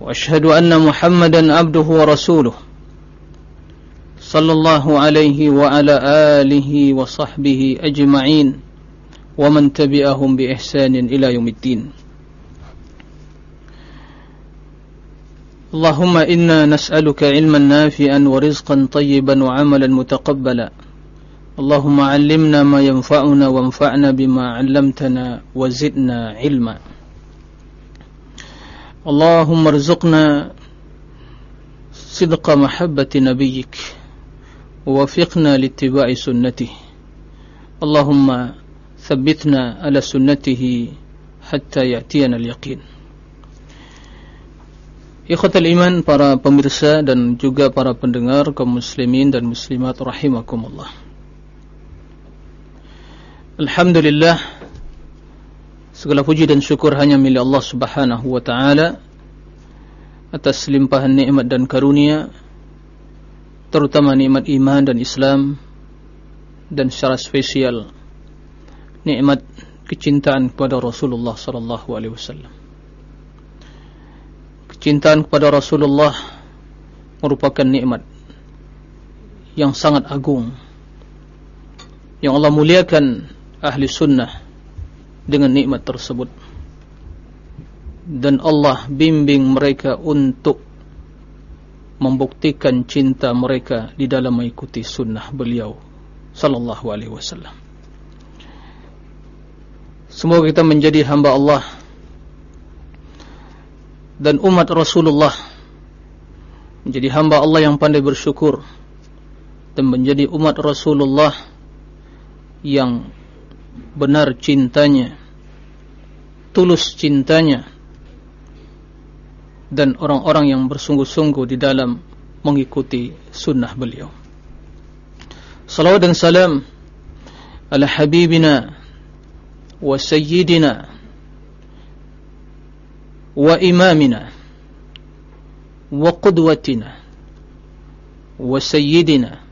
وأشهد أن محمدا عبده ورسوله صلى الله عليه وعلى آله وصحبه أجمعين ومن تبعهم بإحسان إلى يوم الدين. اللهم إنا نسألك علما نافعا ورزقا طيبا وعملا متقبلا. اللهم علمنا ما ينفعنا وانفعنا بما علمتنا وزدنا علما. اللهم ارزقنا صدق محبة نبيك ووفقنا لاتباع سنته اللهم ثبتنا على سنته حتى يأتينا اليقين Ikhwatal iman para pemirsa dan juga para pendengar kaum muslimin dan muslimat rahimakumullah. Alhamdulillah segala puji dan syukur hanya milik Allah Subhanahu wa taala atas limpahan nikmat dan karunia terutama nikmat iman dan Islam dan secara spesial nikmat kecintaan kepada Rasulullah sallallahu alaihi wasallam. Kecintaan kepada Rasulullah merupakan nikmat yang sangat agung yang Allah muliakan ahli sunnah dengan nikmat tersebut dan Allah bimbing mereka untuk membuktikan cinta mereka di dalam mengikuti sunnah beliau sallallahu alaihi wasallam. Semoga kita menjadi hamba Allah dan umat Rasulullah menjadi hamba Allah yang pandai bersyukur dan menjadi umat Rasulullah yang benar cintanya. Tulus cintanya. Dan orang-orang yang bersungguh-sungguh di dalam mengikuti sunnah beliau. Salawat dan salam ala habibina wa sayyidina wa imamina wa qudwatina wa sayyidina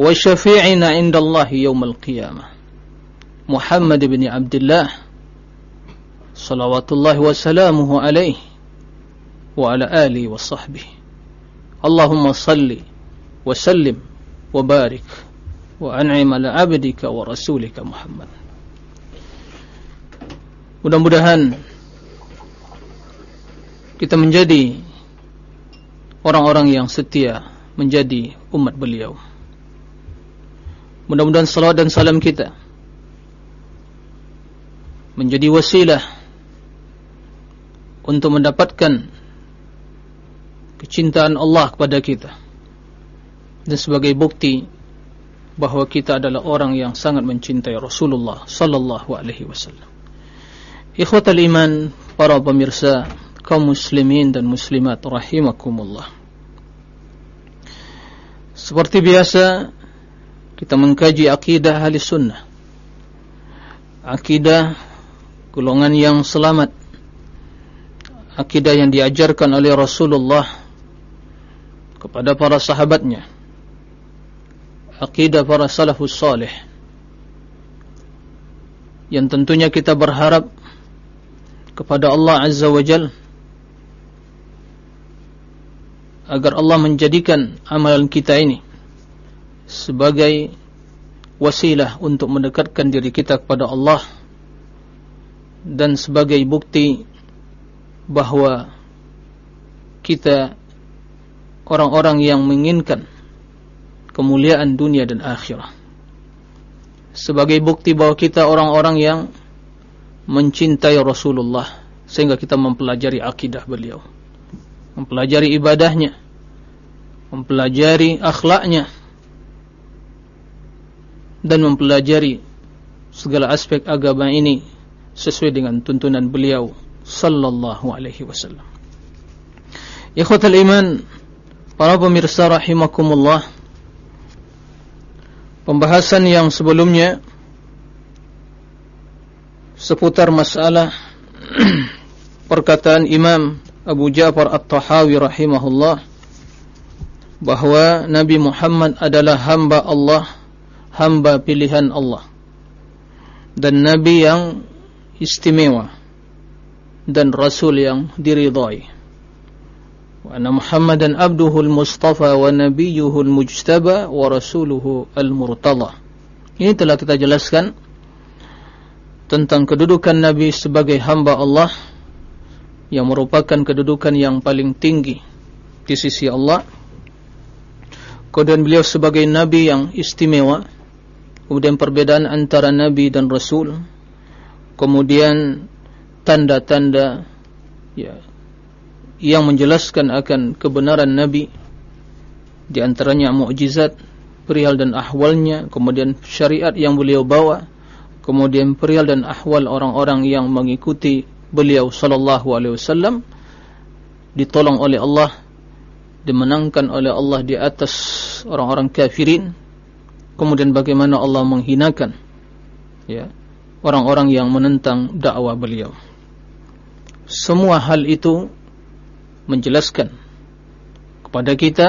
wa syafi'ina inda Allah yawm al-qiyamah Muhammad bin Abdullah salawatullahi wasalamuhu alaihi wa ala alihi wa sahbihi. Allahumma salli wa sallim wa barik wa an'im ala abdika wa rasulika Muhammad. Mudah-mudahan kita menjadi orang-orang yang setia menjadi umat beliau. Mudah-mudahan salat dan salam kita menjadi wasilah untuk mendapatkan kecintaan Allah kepada kita dan sebagai bukti bahwa kita adalah orang yang sangat mencintai Rasulullah sallallahu alaihi wasallam. Ikhwatal iman, para pemirsa kaum muslimin dan muslimat rahimakumullah. Seperti biasa kita mengkaji akidah ahli sunnah. Akidah golongan yang selamat. Akidah yang diajarkan oleh Rasulullah kepada para sahabatnya. Akidah para salafus salih. Yang tentunya kita berharap kepada Allah Azza wa Jal agar Allah menjadikan amalan kita ini sebagai wasilah untuk mendekatkan diri kita kepada Allah dan sebagai bukti bahwa kita orang-orang yang menginginkan kemuliaan dunia dan akhirah. Sebagai bukti bahwa kita orang-orang yang mencintai Rasulullah sehingga kita mempelajari akidah beliau. Mempelajari ibadahnya. Mempelajari akhlaknya. Dan mempelajari segala aspek agama ini sesuai dengan tuntunan beliau sallallahu alaihi wasallam. Ikhwatal iman Para pemirsa rahimakumullah Pembahasan yang sebelumnya Seputar masalah Perkataan Imam Abu Ja'far At-Tahawi rahimahullah Bahawa Nabi Muhammad adalah hamba Allah Hamba pilihan Allah Dan Nabi yang istimewa dan Rasul yang diridhai. Wa anna Muhammadan abduhul mustafa wa nabiyyuhul mujtaba wa rasuluhu al-murtada. Ini telah kita jelaskan tentang kedudukan Nabi sebagai hamba Allah yang merupakan kedudukan yang paling tinggi di sisi Allah. Kemudian beliau sebagai Nabi yang istimewa. Kemudian perbedaan antara Nabi dan Rasul kemudian tanda-tanda ya yang menjelaskan akan kebenaran Nabi. Di antaranya mukjizat perihal dan ahwalnya kemudian syariat yang beliau bawa kemudian perihal dan ahwal orang-orang yang mengikuti beliau sallallahu alaihi wasallam ditolong oleh Allah dimenangkan oleh Allah di atas orang-orang kafirin kemudian bagaimana Allah menghinakan ya orang-orang yang menentang dakwah beliau. Semua hal itu menjelaskan kepada kita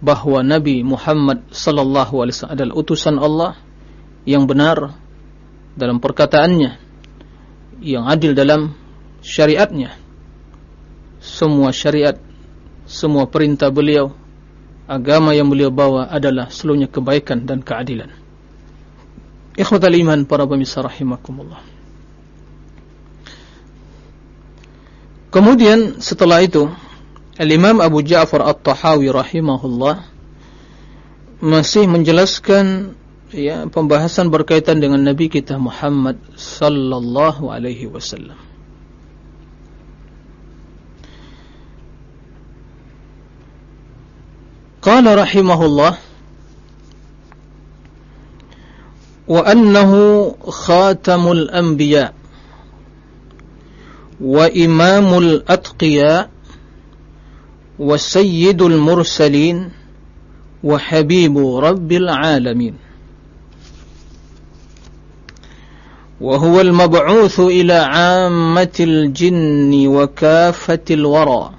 bahawa Nabi Muhammad sallallahu alaihi wasallam adalah utusan Allah yang benar dalam perkataannya yang adil dalam syariatnya. Semua syariat semua perintah beliau agama yang beliau bawa adalah seluruhnya kebaikan dan keadilan ikhwatal iman para pemirsa rahimakumullah Kemudian setelah itu Al-Imam Abu Ja'far At-Tahawi rahimahullah masih menjelaskan ya pembahasan berkaitan dengan Nabi kita Muhammad sallallahu alaihi wasallam. Qala rahimahullah annahu khatamul anbiya' وإمام الأتقياء وسيد المرسلين وحبيب رب العالمين. وهو المبعوث إلى عامة الجن وكافة الورى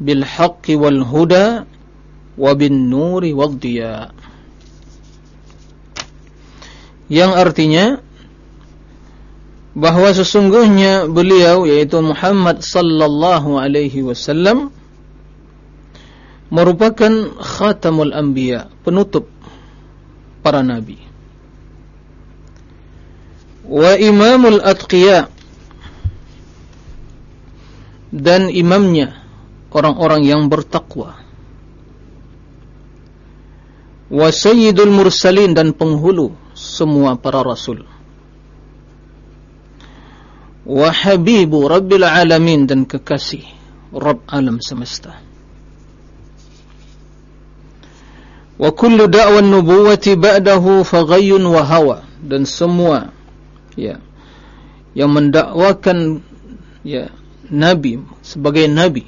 بالحق والهدى وبالنور والضياء. Yang artinya bahawa sesungguhnya beliau yaitu Muhammad sallallahu alaihi wasallam merupakan khatamul anbiya penutup para nabi. Wa imamul atqiya dan imamnya orang-orang yang bertakwa. Wa sayyidul mursalin dan penghulu semua para rasul. Wa habibu rabbil alamin dan kekasih Rabb alam semesta. Wa kullu da'wan nubuwati ba'dahu faghayyun wa hawa. Dan semua ya yang mendakwakan ya nabi sebagai nabi.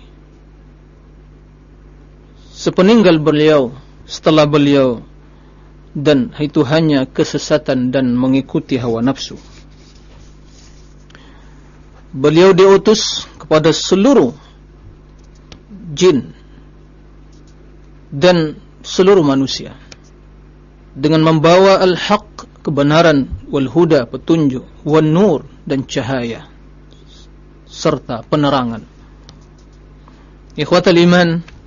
Sepeninggal beliau setelah beliau dan itu hanya kesesatan dan mengikuti hawa nafsu. Beliau diutus kepada seluruh jin dan seluruh manusia dengan membawa al-haq kebenaran wal huda petunjuk wan nur dan cahaya serta penerangan. Ikhwatal iman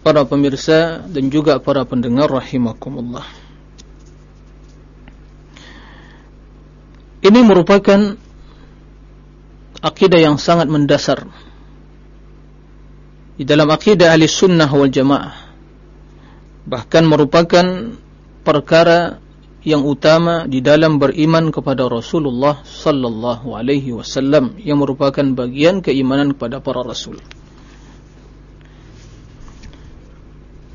para pemirsa dan juga para pendengar rahimakumullah. Ini merupakan akidah yang sangat mendasar di dalam akidah ahli sunnah wal jamaah bahkan merupakan perkara yang utama di dalam beriman kepada Rasulullah sallallahu alaihi wasallam yang merupakan bagian keimanan kepada para rasul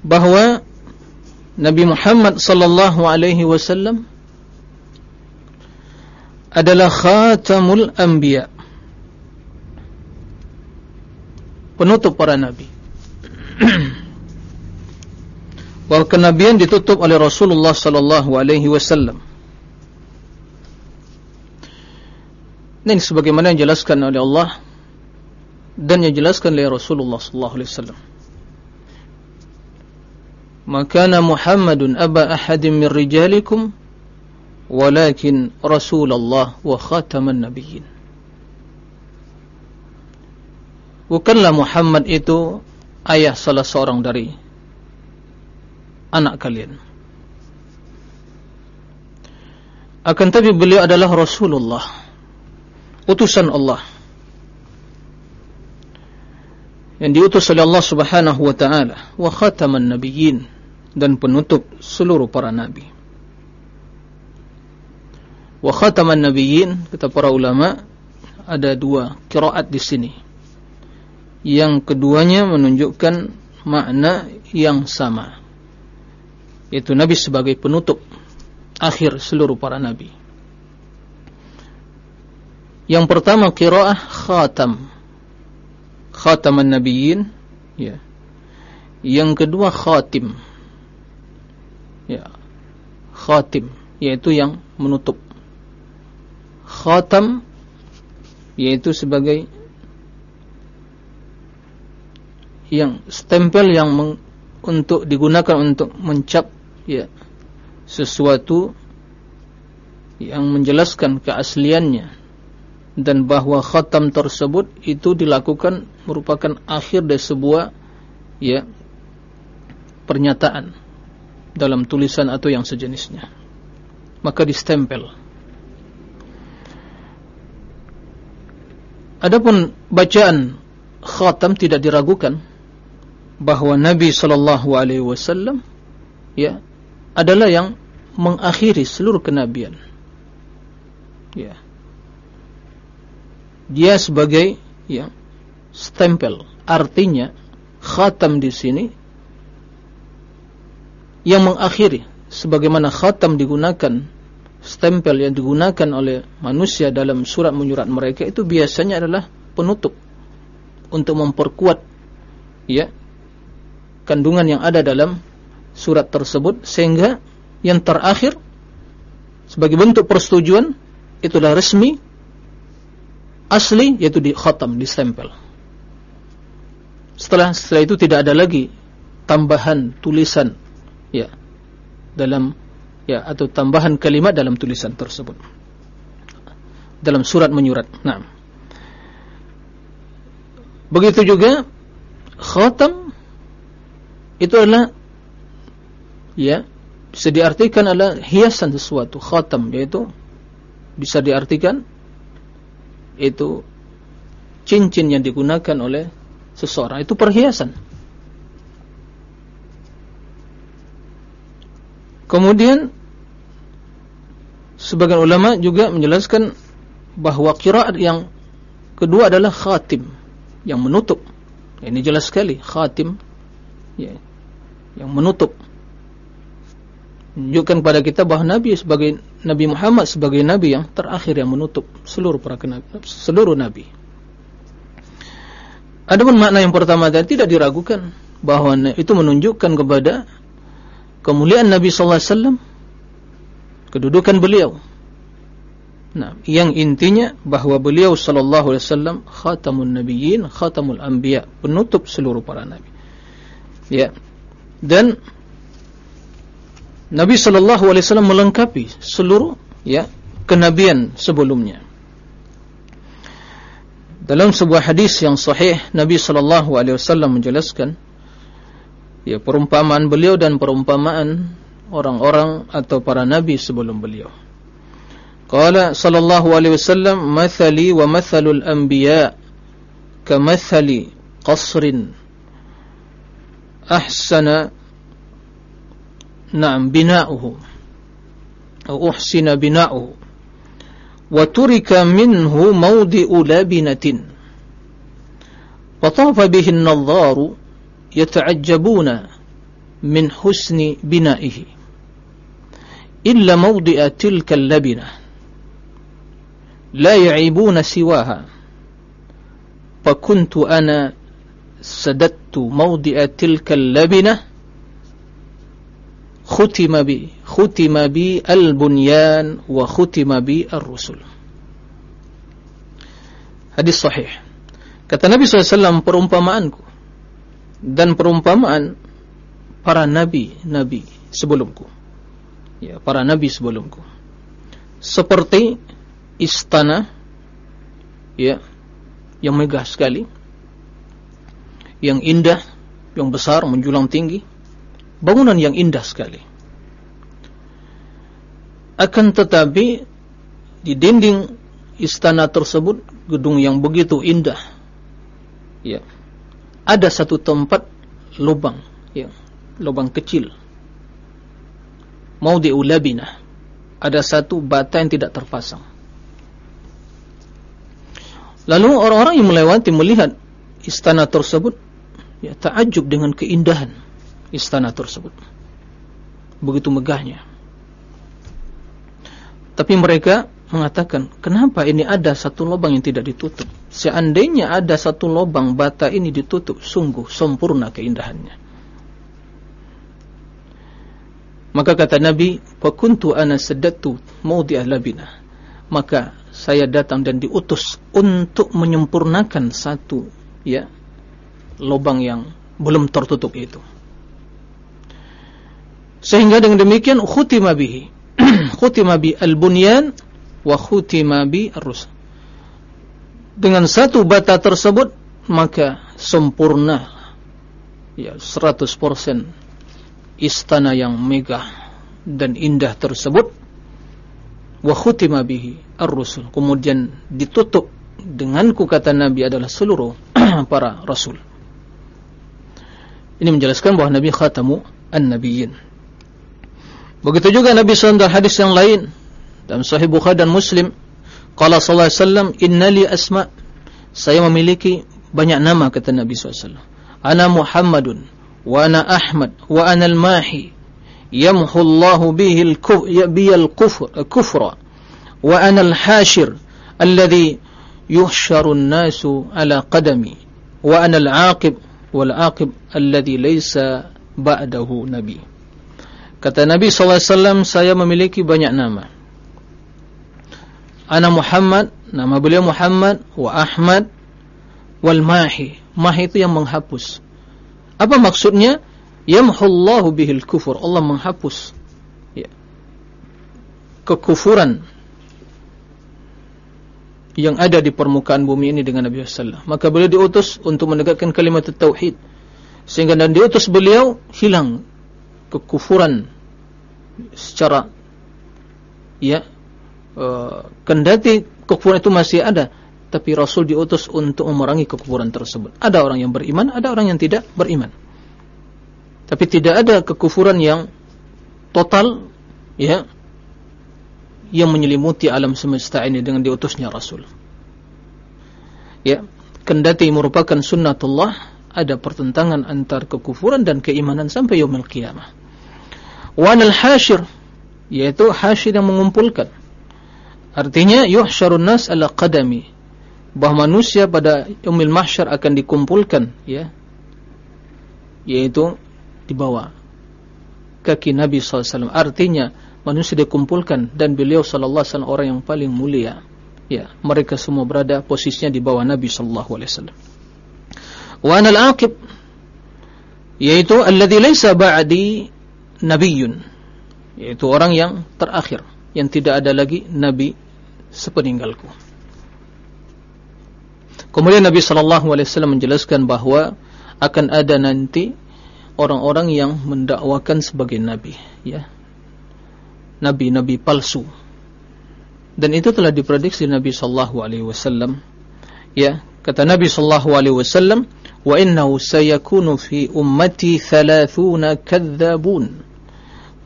bahwa Nabi Muhammad sallallahu alaihi wasallam adalah khatamul anbiya. Penutup para nabi. Bahwa kenabian ditutup oleh Rasulullah sallallahu alaihi wasallam. Ini sebagaimana yang dijelaskan oleh Allah dan yang dijelaskan oleh Rasulullah sallallahu alaihi wasallam. Maka Muhammadun aba ahadin min rijalikum walakin Rasulullah wa khataman nabiyyin. Bukanlah Muhammad itu ayah salah seorang dari anak kalian. Akan tapi beliau adalah Rasulullah, utusan Allah. Yang diutus oleh Allah Subhanahu wa taala, wa khataman nabiyyin dan penutup seluruh para nabi. Wa khataman nabiyyin kata para ulama ada dua qiraat di sini. Yang keduanya menunjukkan makna yang sama. Yaitu nabi sebagai penutup akhir seluruh para nabi. Yang pertama qiraah khatam. Khataman nabiyyin ya. Yang kedua khatim. Ya. Khatim yaitu yang menutup. Khatam yaitu sebagai yang stempel yang meng, untuk digunakan untuk mencap ya sesuatu yang menjelaskan keasliannya. Dan bahwa khatam tersebut itu dilakukan merupakan akhir dari sebuah ya pernyataan dalam tulisan atau yang sejenisnya maka distempel Adapun bacaan khatam tidak diragukan bahwa Nabi wasallam ya adalah yang mengakhiri seluruh kenabian. Ya. Dia sebagai ya stempel. Artinya khatam di sini yang mengakhiri sebagaimana khatam digunakan stempel yang digunakan oleh manusia dalam surat menyurat mereka itu biasanya adalah penutup untuk memperkuat ya kandungan yang ada dalam surat tersebut sehingga yang terakhir sebagai bentuk persetujuan itulah resmi asli yaitu di khatam di stempel. Setelah setelah itu tidak ada lagi tambahan tulisan ya. Dalam ya atau tambahan kalimat dalam tulisan tersebut. Dalam surat menyurat. Nah. Begitu juga khatam itu adalah ya bisa diartikan adalah hiasan sesuatu. Khatam yaitu bisa diartikan itu cincin yang digunakan oleh seseorang. Itu perhiasan Kemudian sebagian ulama juga menjelaskan bahwa kiraat yang kedua adalah khatim yang menutup. Ini jelas sekali khatim ya, yang menutup. Menunjukkan kepada kita bahwa Nabi sebagai Nabi Muhammad sebagai Nabi yang terakhir yang menutup seluruh para seluruh Nabi. Adapun makna yang pertama tadi tidak diragukan bahwa itu menunjukkan kepada kemuliaan Nabi sallallahu alaihi wasallam kedudukan beliau. Nah yang intinya bahwa beliau sallallahu alaihi wasallam khatamun nabiyyin khatamul anbiya penutup seluruh para nabi. Ya. Dan Nabi sallallahu alaihi wasallam melengkapi seluruh ya kenabian sebelumnya. Dalam sebuah hadis yang sahih Nabi sallallahu alaihi wasallam menjelaskan ya perumpamaan beliau dan perumpamaan orang-orang atau para nabi sebelum beliau. Qala sallallahu alaihi wasallam mathali wa mathalul anbiya kamathali qasrin ahsana na'am bina'uhu atau uhsina bina'uhu wa turika minhu mawdi'u labinatin fatafa bihi an-nadharu يتعجبون من حسن بنائه إلا موضع تلك اللبنة لا يعيبون سواها. فكنت أنا سددت موضع تلك اللبنة ختم بي ختم بي البنيان وختم بي الرسل. Hadis sahih. Kata Nabi SAW, perumpamaanku dan perumpamaan para nabi-nabi sebelumku ya para nabi sebelumku seperti istana ya yang megah sekali yang indah, yang besar, menjulang tinggi. Bangunan yang indah sekali. Akan tetapi di dinding istana tersebut, gedung yang begitu indah, ya, ada satu tempat lubang, ya, lubang kecil. Mau diulabina, ada satu bata yang tidak terpasang. Lalu orang-orang yang melewati melihat istana tersebut ya takjub dengan keindahan istana tersebut. Begitu megahnya. Tapi mereka mengatakan, kenapa ini ada satu lubang yang tidak ditutup? Seandainya ada satu lubang bata ini ditutup, sungguh sempurna keindahannya. Maka kata Nabi, "Fakuntu ana saddatu mawdi'a labina." Maka saya datang dan diutus untuk menyempurnakan satu ya lubang yang belum tertutup itu. Sehingga dengan demikian khutima bihi. khutima bi al-bunyan wa khutima bi ar-rusul. Dengan satu bata tersebut maka sempurna ya 100% istana yang megah dan indah tersebut wa khutima bihi ar-rusul. Kemudian ditutup denganku kata Nabi adalah seluruh para rasul. Ini menjelaskan bahawa Nabi khatamu an-nabiyyin. Begitu juga Nabi SAW dalam hadis yang lain dalam Sahih Bukhari dan Muslim, qala sallallahu alaihi wasallam, "Innali asma." Saya memiliki banyak nama kata Nabi SAW. Ana Muhammadun wa ana Ahmad wa ana al-Mahi. Yamhu Allah bihi al-kufr kufra wa ana al-hashir alladhi yuhsharu an-nasu ala qadami wa ana al-aqib wal aqib alladhi laysa ba'dahu nabi. Kata Nabi SAW, saya memiliki banyak nama. Ana Muhammad, nama beliau Muhammad, wa Ahmad, wal Mahi. Mahi itu yang menghapus. Apa maksudnya? Yamhullahu bihil kufur. Allah menghapus ya. kekufuran yang ada di permukaan bumi ini dengan Nabi sallallahu Maka beliau diutus untuk menegakkan kalimat tauhid. Sehingga dan diutus beliau hilang kekufuran secara ya uh, kendati kekufuran itu masih ada tapi Rasul diutus untuk memerangi kekufuran tersebut. Ada orang yang beriman, ada orang yang tidak beriman. Tapi tidak ada kekufuran yang total ya yang menyelimuti alam semesta ini dengan diutusnya Rasul. Ya, kendati merupakan sunnatullah, ada pertentangan antar kekufuran dan keimanan sampai yaumil qiyamah. Wanal hashir, yaitu hashir yang mengumpulkan. Artinya yuhsyarun nas ala qadami, bahwa manusia pada yaumil mahsyar akan dikumpulkan, ya, yaitu di bawah kaki Nabi SAW. Artinya manusia dikumpulkan dan beliau wasallam orang yang paling mulia. Ya, mereka semua berada posisinya di bawah Nabi wasallam. Wa anal aqib yaitu alladhi laysa ba'di nabiyyun yaitu orang yang terakhir yang tidak ada lagi nabi sepeninggalku. Kemudian Nabi sallallahu alaihi wasallam menjelaskan bahwa akan ada nanti orang-orang yang mendakwakan sebagai nabi, ya nabi-nabi palsu. Dan itu telah diprediksi Nabi sallallahu alaihi wasallam. Ya, kata Nabi sallallahu alaihi wasallam, "Wa innahu sayakunu fi ummati 30 kadzabun.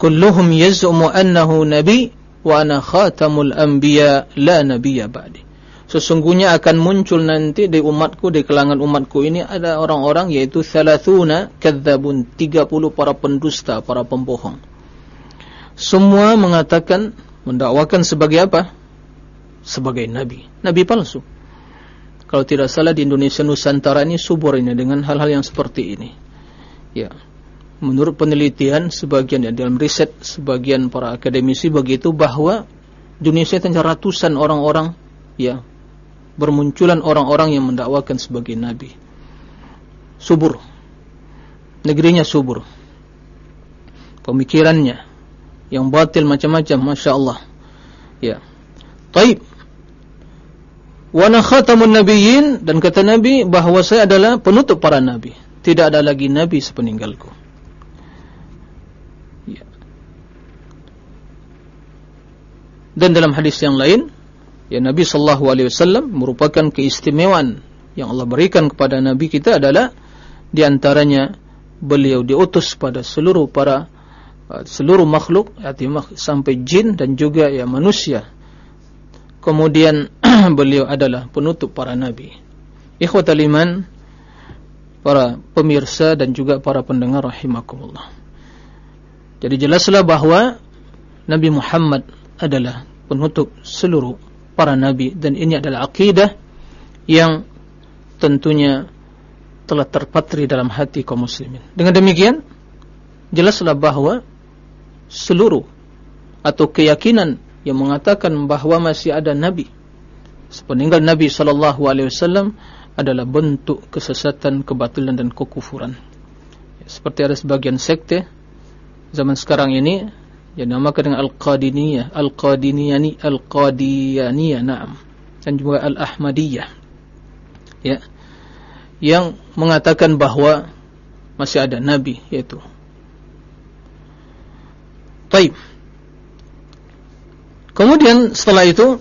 Kulluhum yaz'umu annahu nabi wa ana khatamul anbiya la nabiyya ba'di." Sesungguhnya akan muncul nanti di umatku di kalangan umatku ini ada orang-orang yaitu 30 kadzabun, 30 para pendusta, para pembohong semua mengatakan mendakwakan sebagai apa? Sebagai nabi, nabi palsu. kalau tidak salah di Indonesia Nusantara ini subur ini dengan hal-hal yang seperti ini. Ya. Menurut penelitian sebagian ya dalam riset sebagian para akademisi begitu bahwa Indonesia ada ratusan orang-orang ya bermunculan orang-orang yang mendakwakan sebagai nabi. Subur. Negerinya subur. Pemikirannya yang batil macam-macam, masya Allah. Ya. Taib. Wana khatamun dan kata Nabi bahawa saya adalah penutup para nabi. Tidak ada lagi nabi sepeninggalku. Dan dalam hadis yang lain, ya Nabi sallallahu alaihi wasallam merupakan keistimewaan yang Allah berikan kepada nabi kita adalah di antaranya beliau diutus pada seluruh para seluruh makhluk, sampai jin dan juga ya manusia Kemudian beliau adalah penutup para nabi. Ikhwatal iman, para pemirsa dan juga para pendengar rahimakumullah. Jadi jelaslah bahwa Nabi Muhammad adalah penutup seluruh para nabi dan ini adalah akidah yang tentunya telah terpatri dalam hati kaum muslimin. Dengan demikian, jelaslah bahwa seluruh atau keyakinan yang mengatakan bahawa masih ada nabi sepeninggal Nabi sallallahu alaihi wasallam adalah bentuk kesesatan, kebatilan dan kekufuran. Seperti ada sebagian sekte zaman sekarang ini yang dinamakan dengan Al-Qadiniyah, Al-Qadiniyani, Al-Qadiyaniyah, na'am. Dan juga Al-Ahmadiyah. Ya. Yang mengatakan bahawa masih ada nabi yaitu Taib. Kemudian setelah itu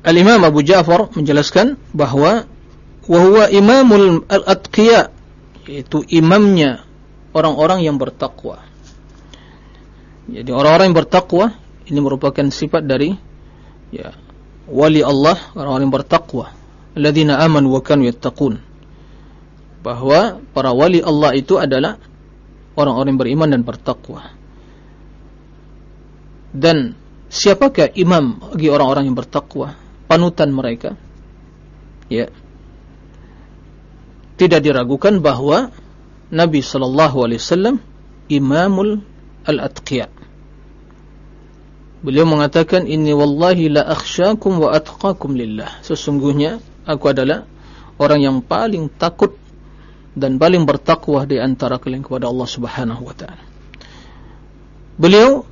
Al-Imam Abu Ja'far menjelaskan bahawa wahwa imamul al-atqiya yaitu imamnya orang-orang yang bertakwa. Jadi orang-orang yang bertakwa ini merupakan sifat dari ya wali Allah, orang-orang yang bertakwa. Alladzina amanu wa yattaqun. Bahwa para wali Allah itu adalah orang-orang yang beriman dan bertakwa. Dan siapakah imam bagi orang-orang yang bertakwa? Panutan mereka. Ya. Tidak diragukan bahawa Nabi sallallahu alaihi wasallam imamul al-atqiya. Beliau mengatakan inni wallahi la akhsyakum wa atqakum lillah. Sesungguhnya aku adalah orang yang paling takut dan paling bertakwa di antara kalian kepada Allah Subhanahu wa taala. Beliau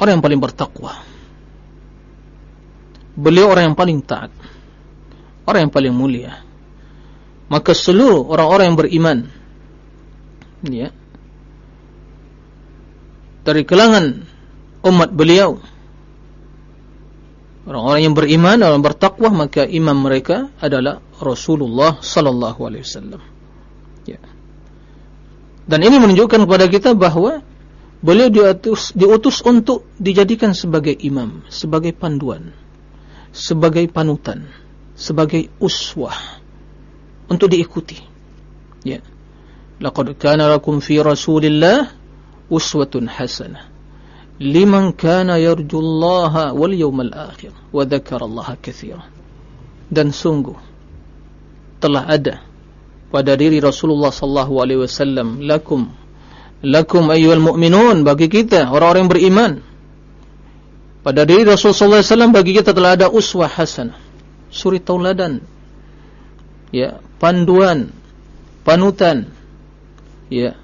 orang yang paling bertakwa. Beliau orang yang paling taat. Orang yang paling mulia. Maka seluruh orang-orang yang beriman ya, dari kelangan umat beliau orang-orang yang beriman orang bertakwa maka imam mereka adalah Rasulullah sallallahu alaihi wasallam. Ya. Dan ini menunjukkan kepada kita bahawa Beliau diutus, diutus untuk dijadikan sebagai imam, sebagai panduan, sebagai panutan, sebagai uswah untuk diikuti. Ya. Laqad kana lakum fi Rasulillah uswatun hasanah liman kana yarjullaha wal yawmal akhir. Wa dzakara Allah katsiran. Dan sungguh telah ada pada diri Rasulullah sallallahu alaihi wasallam lakum lakum ayyuhal mu'minun bagi kita orang-orang beriman. Pada diri Rasulullah SAW bagi kita telah ada uswah hasanah suri tauladan ya panduan panutan ya.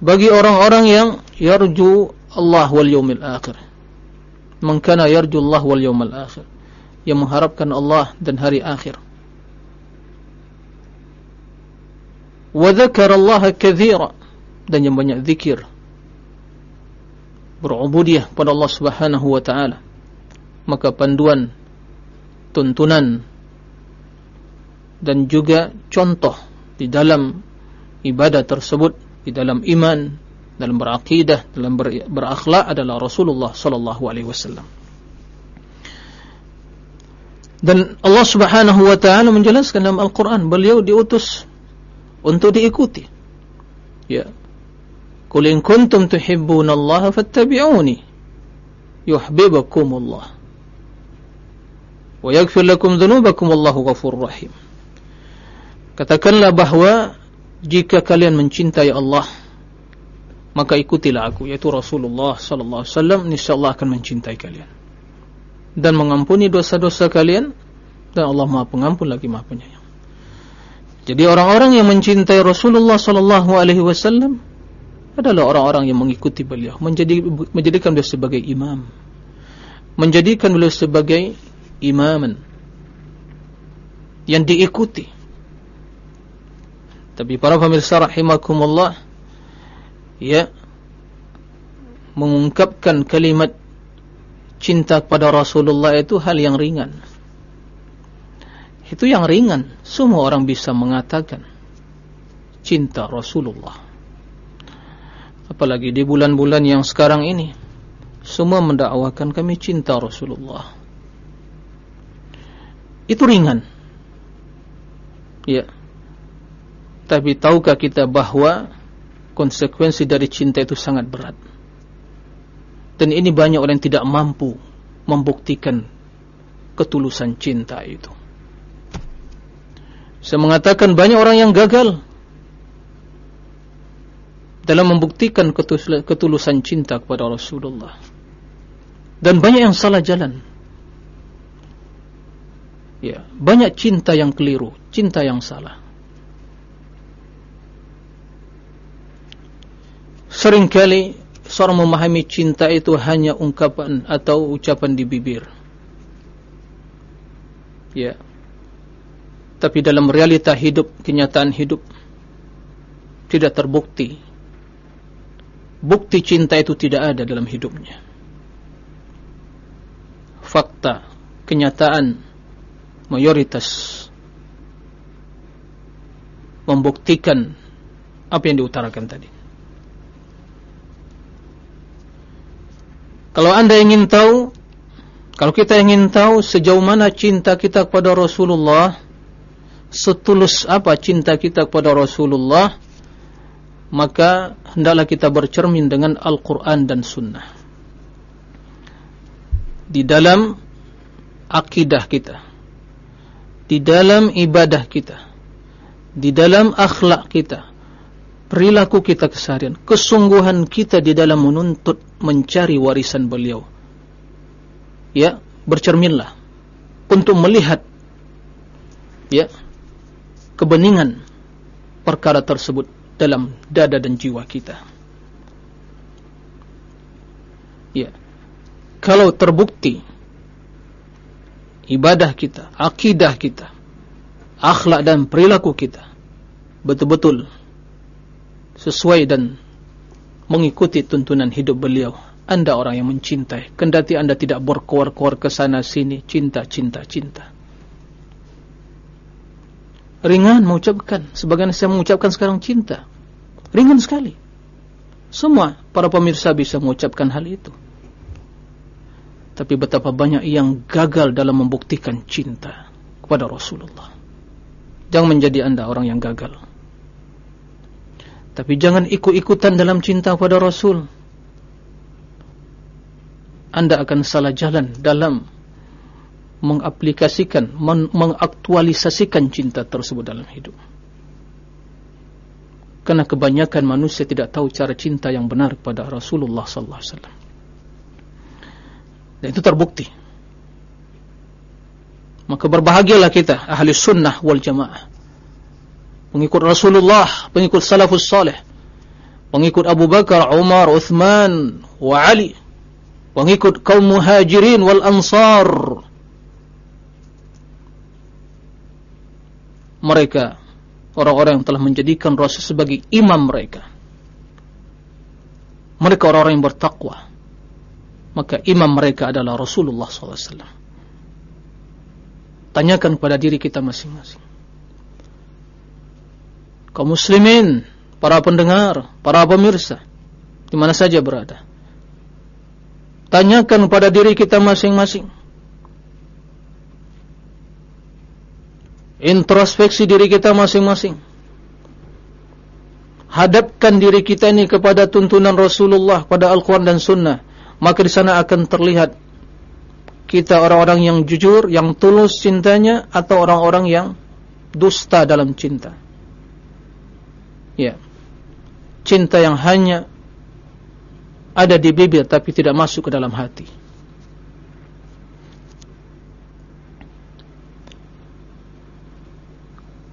Bagi orang-orang yang yarju Allah wal yaumil akhir. Man kana yarju Allah wal yaumil akhir. Yang mengharapkan Allah dan hari akhir. Wa dzakara Allah katsira dan yang banyak zikir. Berubudiyah pada Allah Subhanahu wa taala. Maka panduan tuntunan dan juga contoh di dalam ibadah tersebut di dalam iman dalam berakidah dalam ber berakhlak adalah Rasulullah sallallahu alaihi wasallam dan Allah Subhanahu wa taala menjelaskan dalam Al-Qur'an beliau diutus untuk diikuti ya Qul in kuntum tuhibbunallaha fattabi'uni yuhibbukumullah. wa yaghfir lakum dhunubakum wallahu ghafurur rahim. Katakanlah bahwa jika kalian mencintai Allah maka ikutilah aku yaitu Rasulullah sallallahu alaihi wasallam insyaallah akan mencintai kalian dan mengampuni dosa-dosa kalian dan Allah Maha Pengampun lagi Maha Penyayang. Jadi orang-orang yang mencintai Rasulullah sallallahu alaihi wasallam adalah orang-orang yang mengikuti beliau, menjadi menjadikan beliau sebagai imam. Menjadikan beliau sebagai imaman yang diikuti. Tapi para pemirsa rahimakumullah ya mengungkapkan kalimat cinta kepada Rasulullah itu hal yang ringan. Itu yang ringan. Semua orang bisa mengatakan cinta Rasulullah. Apalagi di bulan-bulan yang sekarang ini, semua mendakwakan kami cinta Rasulullah. Itu ringan. Ya. Tapi tahukah kita bahwa konsekuensi dari cinta itu sangat berat. Dan ini banyak orang yang tidak mampu membuktikan ketulusan cinta itu. Saya mengatakan banyak orang yang gagal dalam membuktikan ketulusan cinta kepada Rasulullah. Dan banyak yang salah jalan. Ya, banyak cinta yang keliru, cinta yang salah. Seringkali seorang memahami cinta itu hanya ungkapan atau ucapan di bibir. Ya. Tapi dalam realita hidup, kenyataan hidup tidak terbukti. Bukti cinta itu tidak ada dalam hidupnya. Fakta, kenyataan mayoritas membuktikan apa yang diutarakan tadi. Kalau anda ingin tahu, kalau kita ingin tahu sejauh mana cinta kita kepada Rasulullah, setulus apa cinta kita kepada Rasulullah, maka hendaklah kita bercermin dengan Al-Quran dan Sunnah. Di dalam akidah kita, di dalam ibadah kita, di dalam akhlak kita, perilaku kita keseharian, kesungguhan kita di dalam menuntut mencari warisan beliau. Ya, bercerminlah untuk melihat ya kebeningan perkara tersebut dalam dada dan jiwa kita. Ya. Kalau terbukti ibadah kita, akidah kita, akhlak dan perilaku kita betul-betul sesuai dan mengikuti tuntunan hidup beliau. Anda orang yang mencintai, kendati Anda tidak berkuar-kuar ke sana sini, cinta, cinta, cinta. Ringan mengucapkan, sebagian saya mengucapkan sekarang cinta. Ringan sekali. Semua para pemirsa bisa mengucapkan hal itu. Tapi betapa banyak yang gagal dalam membuktikan cinta kepada Rasulullah. Jangan menjadi anda orang yang gagal. Tapi jangan ikut-ikutan dalam cinta kepada Rasul. Anda akan salah jalan dalam mengaplikasikan, mengaktualisasikan cinta tersebut dalam hidup. Karena kebanyakan manusia tidak tahu cara cinta yang benar kepada Rasulullah sallallahu alaihi wasallam. Dan itu terbukti. Maka berbahagialah kita ahli sunnah wal jamaah pengikut Rasulullah, pengikut salafus salih, pengikut Abu Bakar, Umar, Uthman, wa Ali, pengikut kaum muhajirin wal ansar. Mereka orang-orang yang telah menjadikan Rasul sebagai imam mereka. Mereka orang-orang yang bertakwa. Maka imam mereka adalah Rasulullah SAW. Tanyakan kepada diri kita masing-masing kaum muslimin, para pendengar, para pemirsa, di mana saja berada. Tanyakan pada diri kita masing-masing. Introspeksi diri kita masing-masing. Hadapkan diri kita ini kepada tuntunan Rasulullah pada Al-Quran dan Sunnah. Maka di sana akan terlihat kita orang-orang yang jujur, yang tulus cintanya atau orang-orang yang dusta dalam cinta. Ya. Cinta yang hanya ada di bibir tapi tidak masuk ke dalam hati.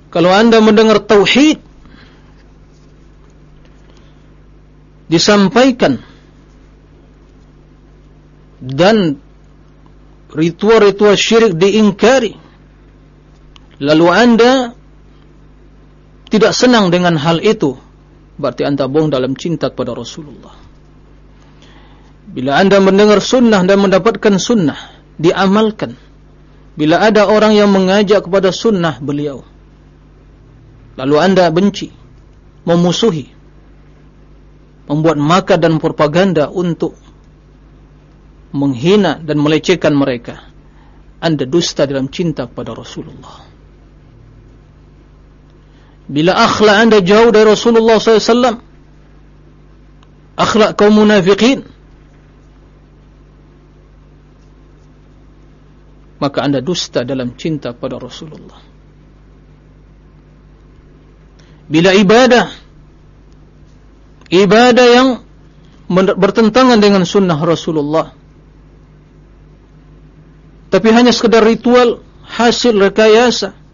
Kalau anda mendengar tauhid disampaikan dan ritual-ritual syirik diingkari lalu anda tidak senang dengan hal itu berarti anda bohong dalam cinta kepada Rasulullah. Bila anda mendengar sunnah dan mendapatkan sunnah diamalkan. Bila ada orang yang mengajak kepada sunnah beliau lalu anda benci memusuhi membuat maka dan propaganda untuk menghina dan melecehkan mereka anda dusta dalam cinta kepada Rasulullah bila akhlak anda jauh dari Rasulullah SAW akhlak kaum munafikin maka anda dusta dalam cinta kepada Rasulullah. Bila ibadah ibadah yang bertentangan dengan sunnah Rasulullah tapi hanya sekedar ritual hasil rekayasa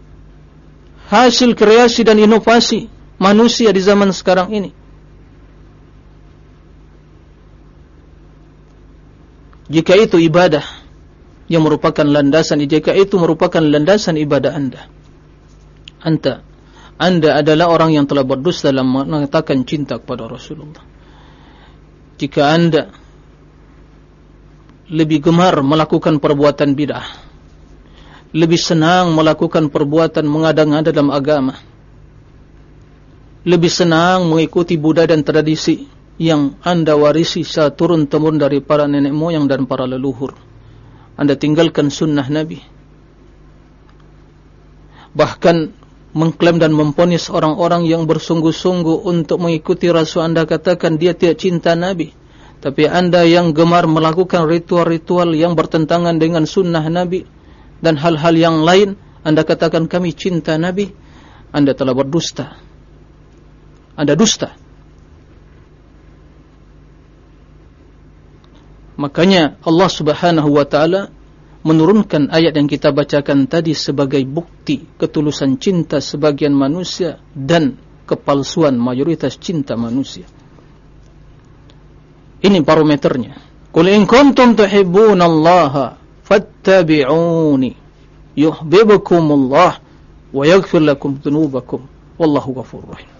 hasil kreasi dan inovasi manusia di zaman sekarang ini. Jika itu ibadah yang merupakan landasan jika itu merupakan landasan ibadah anda anda anda adalah orang yang telah berdosa dalam mengatakan cinta kepada Rasulullah. Jika anda lebih gemar melakukan perbuatan bid'ah lebih senang melakukan perbuatan mengada-ngada dalam agama. Lebih senang mengikuti budaya dan tradisi yang anda warisi secara turun-temurun dari para nenek moyang dan para leluhur. Anda tinggalkan sunnah Nabi. Bahkan mengklaim dan memponis orang-orang yang bersungguh-sungguh untuk mengikuti rasul anda katakan dia tidak cinta Nabi. Tapi anda yang gemar melakukan ritual-ritual yang bertentangan dengan sunnah Nabi dan hal-hal yang lain, anda katakan kami cinta Nabi, anda telah berdusta. Anda dusta. Makanya Allah Subhanahu wa taala menurunkan ayat yang kita bacakan tadi sebagai bukti ketulusan cinta sebagian manusia dan kepalsuan mayoritas cinta manusia. Ini barometernya. Qul in kuntum tuhibbunallaha fattabi'uni yuhibbukumullah wa yaghfir lakum dhunubakum wallahu ghafurur rahim.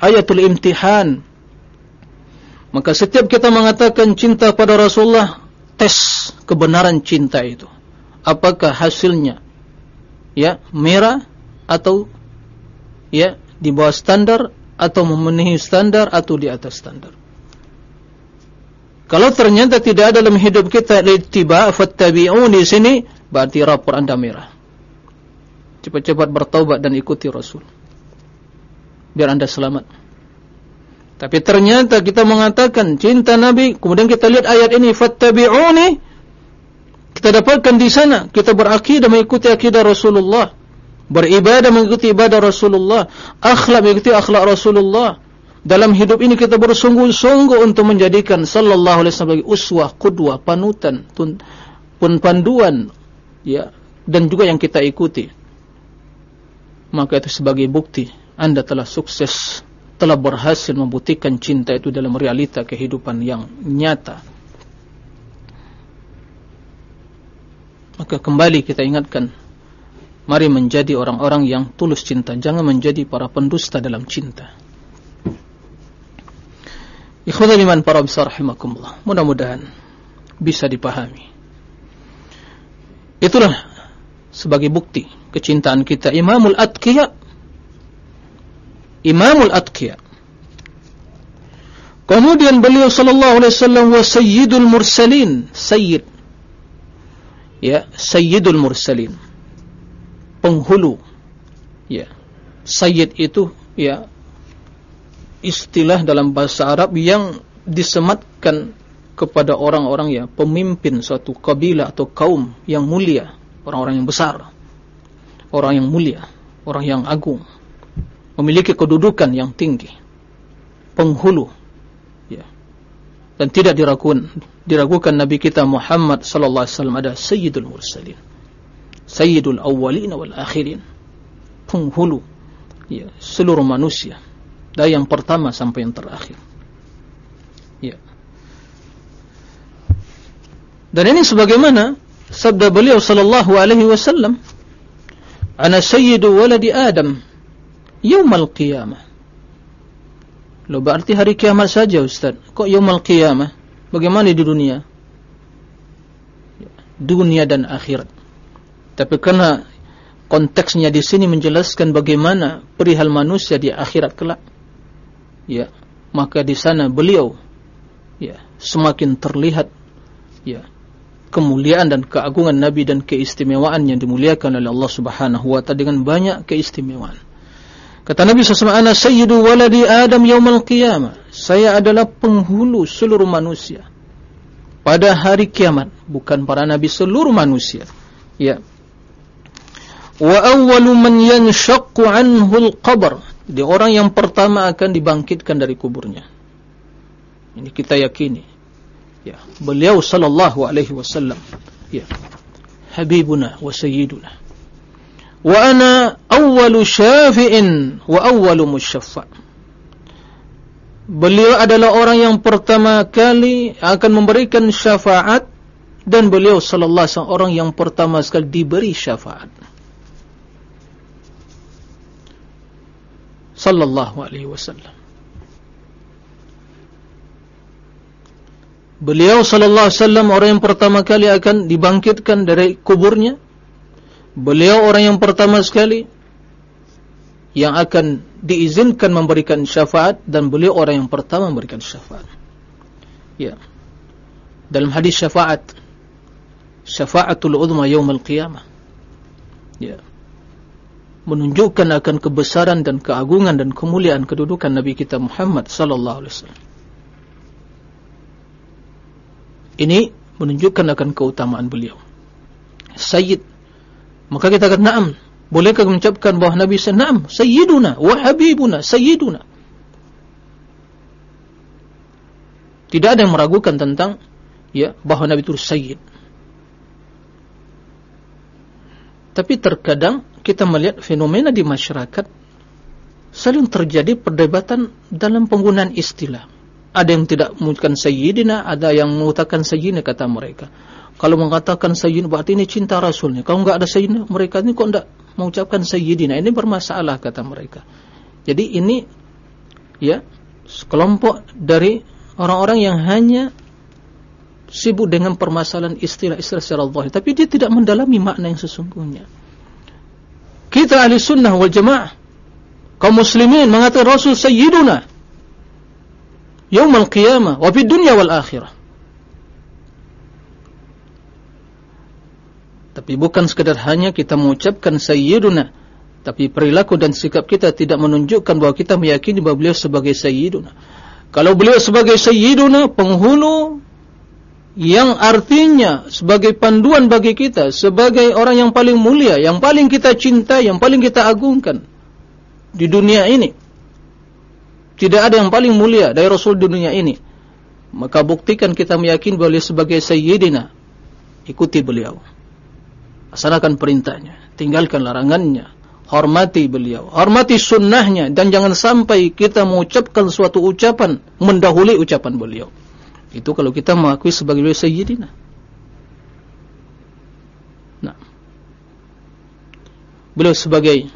Ayatul imtihan. Maka setiap kita mengatakan cinta pada Rasulullah, tes kebenaran cinta itu. Apakah hasilnya ya merah atau ya di bawah standar atau memenuhi standar atau di atas standar. Kalau ternyata tidak ada dalam hidup kita ittiba fattabi'un di sini, berarti rapor Anda merah. Cepat-cepat bertaubat dan ikuti Rasul. Biar Anda selamat. Tapi ternyata kita mengatakan cinta Nabi, kemudian kita lihat ayat ini fattabi'uni. Kita dapatkan di sana, kita berakidah mengikuti akidah Rasulullah. Beribadah mengikuti ibadah Rasulullah, akhlak mengikuti akhlak Rasulullah dalam hidup ini kita bersungguh-sungguh untuk menjadikan sallallahu alaihi wasallam sebagai uswah, qudwah, panutan, pun panduan ya dan juga yang kita ikuti. Maka itu sebagai bukti Anda telah sukses, telah berhasil membuktikan cinta itu dalam realita kehidupan yang nyata. Maka kembali kita ingatkan Mari menjadi orang-orang yang tulus cinta Jangan menjadi para pendusta dalam cinta Ikhwatul iman para besar rahimakumullah. Mudah-mudahan bisa dipahami. Itulah sebagai bukti kecintaan kita Imamul Atqiya. Imamul Atqiya. Kemudian beliau sallallahu alaihi wasallam wa sayyidul mursalin, sayyid. Ya, sayyidul mursalin. Penghulu. Ya. Sayyid itu ya istilah dalam bahasa Arab yang disematkan kepada orang-orang ya pemimpin suatu kabilah atau kaum yang mulia, orang-orang yang besar, orang yang mulia, orang yang agung, memiliki kedudukan yang tinggi, penghulu, ya, dan tidak diragukan, diragukan Nabi kita Muhammad Sallallahu Alaihi Wasallam ada Sayyidul Mursalin, Sayyidul Awwalin wal Akhirin, penghulu, ya, seluruh manusia, dari yang pertama sampai yang terakhir. Ya. Dan ini sebagaimana sabda beliau sallallahu alaihi wasallam, "Ana sayyidu waladi Adam yaumal qiyamah." Lo berarti hari kiamat saja Ustaz. Kok yaumal qiyamah? Bagaimana di dunia? Dunia dan akhirat. Tapi karena konteksnya di sini menjelaskan bagaimana perihal manusia di akhirat kelak. Ya, maka di sana beliau ya semakin terlihat ya kemuliaan dan keagungan Nabi dan keistimewaan yang dimuliakan oleh Allah Subhanahu wa taala dengan banyak keistimewaan. Kata Nabi SAW, Ana sayyidu waladi Adam yaumal qiyamah. Saya adalah penghulu seluruh manusia. Pada hari kiamat. Bukan para Nabi seluruh manusia. Ya. Wa awwalu man yanshaqqu anhu al-qabr. Dia orang yang pertama akan dibangkitkan dari kuburnya. Ini kita yakini. Ya beliau sallallahu alaihi wasallam. Ya. Habibuna wa sayyiduna. Wa ana awwalu syafi'in wa awwalu musyaffa beliau adalah orang yang pertama kali akan memberikan syafaat dan beliau sallallahu alaihi wasallam orang yang pertama sekali diberi syafaat sallallahu alaihi wasallam Beliau sallallahu alaihi wasallam orang yang pertama kali akan dibangkitkan dari kuburnya. Beliau orang yang pertama sekali yang akan diizinkan memberikan syafaat dan beliau orang yang pertama memberikan syafaat. Ya. Dalam hadis syafaat syafaatul uzma yaumil qiyamah. Ya. Menunjukkan akan kebesaran dan keagungan dan kemuliaan kedudukan Nabi kita Muhammad sallallahu alaihi wasallam. Ini menunjukkan akan keutamaan beliau. Sayyid. Maka kita kata, na'am. Bolehkah mengucapkan bahawa Nabi SAW, na'am, sayyiduna, wa habibuna, sayyiduna. Tidak ada yang meragukan tentang ya bahawa Nabi itu sayyid. Tapi terkadang kita melihat fenomena di masyarakat saling terjadi perdebatan dalam penggunaan istilah. Ada yang tidak mengatakan sayyidina, ada yang mengatakan sayyidina kata mereka. Kalau mengatakan sayyidina berarti ini cinta rasulnya. Kalau enggak ada sayyidina, mereka ini kok enggak mengucapkan sayyidina. Ini bermasalah kata mereka. Jadi ini ya sekelompok dari orang-orang yang hanya sibuk dengan permasalahan istilah-istilah secara zahir, tapi dia tidak mendalami makna yang sesungguhnya. Kita ahli sunnah wal jamaah kaum muslimin mengatakan Rasul sayyiduna yaumul qiyamah wa fid wal akhirah. Tapi bukan sekadar hanya kita mengucapkan sayyiduna, tapi perilaku dan sikap kita tidak menunjukkan bahwa kita meyakini bahwa beliau sebagai sayyiduna. Kalau beliau sebagai sayyiduna, penghulu yang artinya sebagai panduan bagi kita, sebagai orang yang paling mulia, yang paling kita cinta, yang paling kita agungkan di dunia ini. Tidak ada yang paling mulia dari Rasul di dunia ini. Maka buktikan kita meyakini beliau sebagai Sayyidina. Ikuti beliau. Laksanakan perintahnya. Tinggalkan larangannya. Hormati beliau. Hormati sunnahnya. Dan jangan sampai kita mengucapkan suatu ucapan. Mendahului ucapan beliau. Itu kalau kita mengakui sebagai beliau Sayyidina. Nah. Beliau sebagai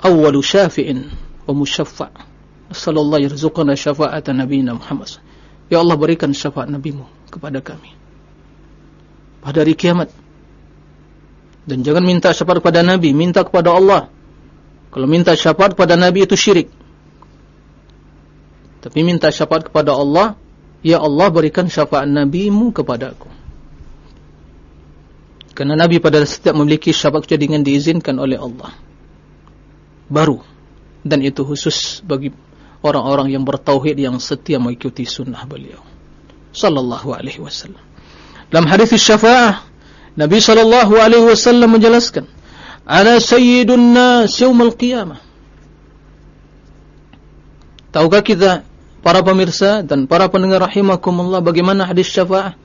awalu syafi'in wa musyaffa' sallallahu yarzuqana syafa'atan nabiyina Muhammad. Ya Allah berikan syafaat nabimu kepada kami. Pada hari kiamat. Dan jangan minta syafaat kepada nabi, minta kepada Allah. Kalau minta syafaat kepada nabi itu syirik. Tapi minta syafaat kepada Allah, ya Allah berikan syafaat nabimu kepada aku. Karena nabi pada setiap memiliki syafaat dengan diizinkan oleh Allah. Baru dan itu khusus bagi orang-orang yang bertauhid yang setia mengikuti sunnah beliau. sallallahu alaihi wasallam. Dalam hadis syafaah Nabi sallallahu alaihi wasallam menjelaskan, "Ana sayyidun nas yaumil qiyamah." Tahukah kita para pemirsa dan para pendengar rahimakumullah bagaimana hadis syafaah?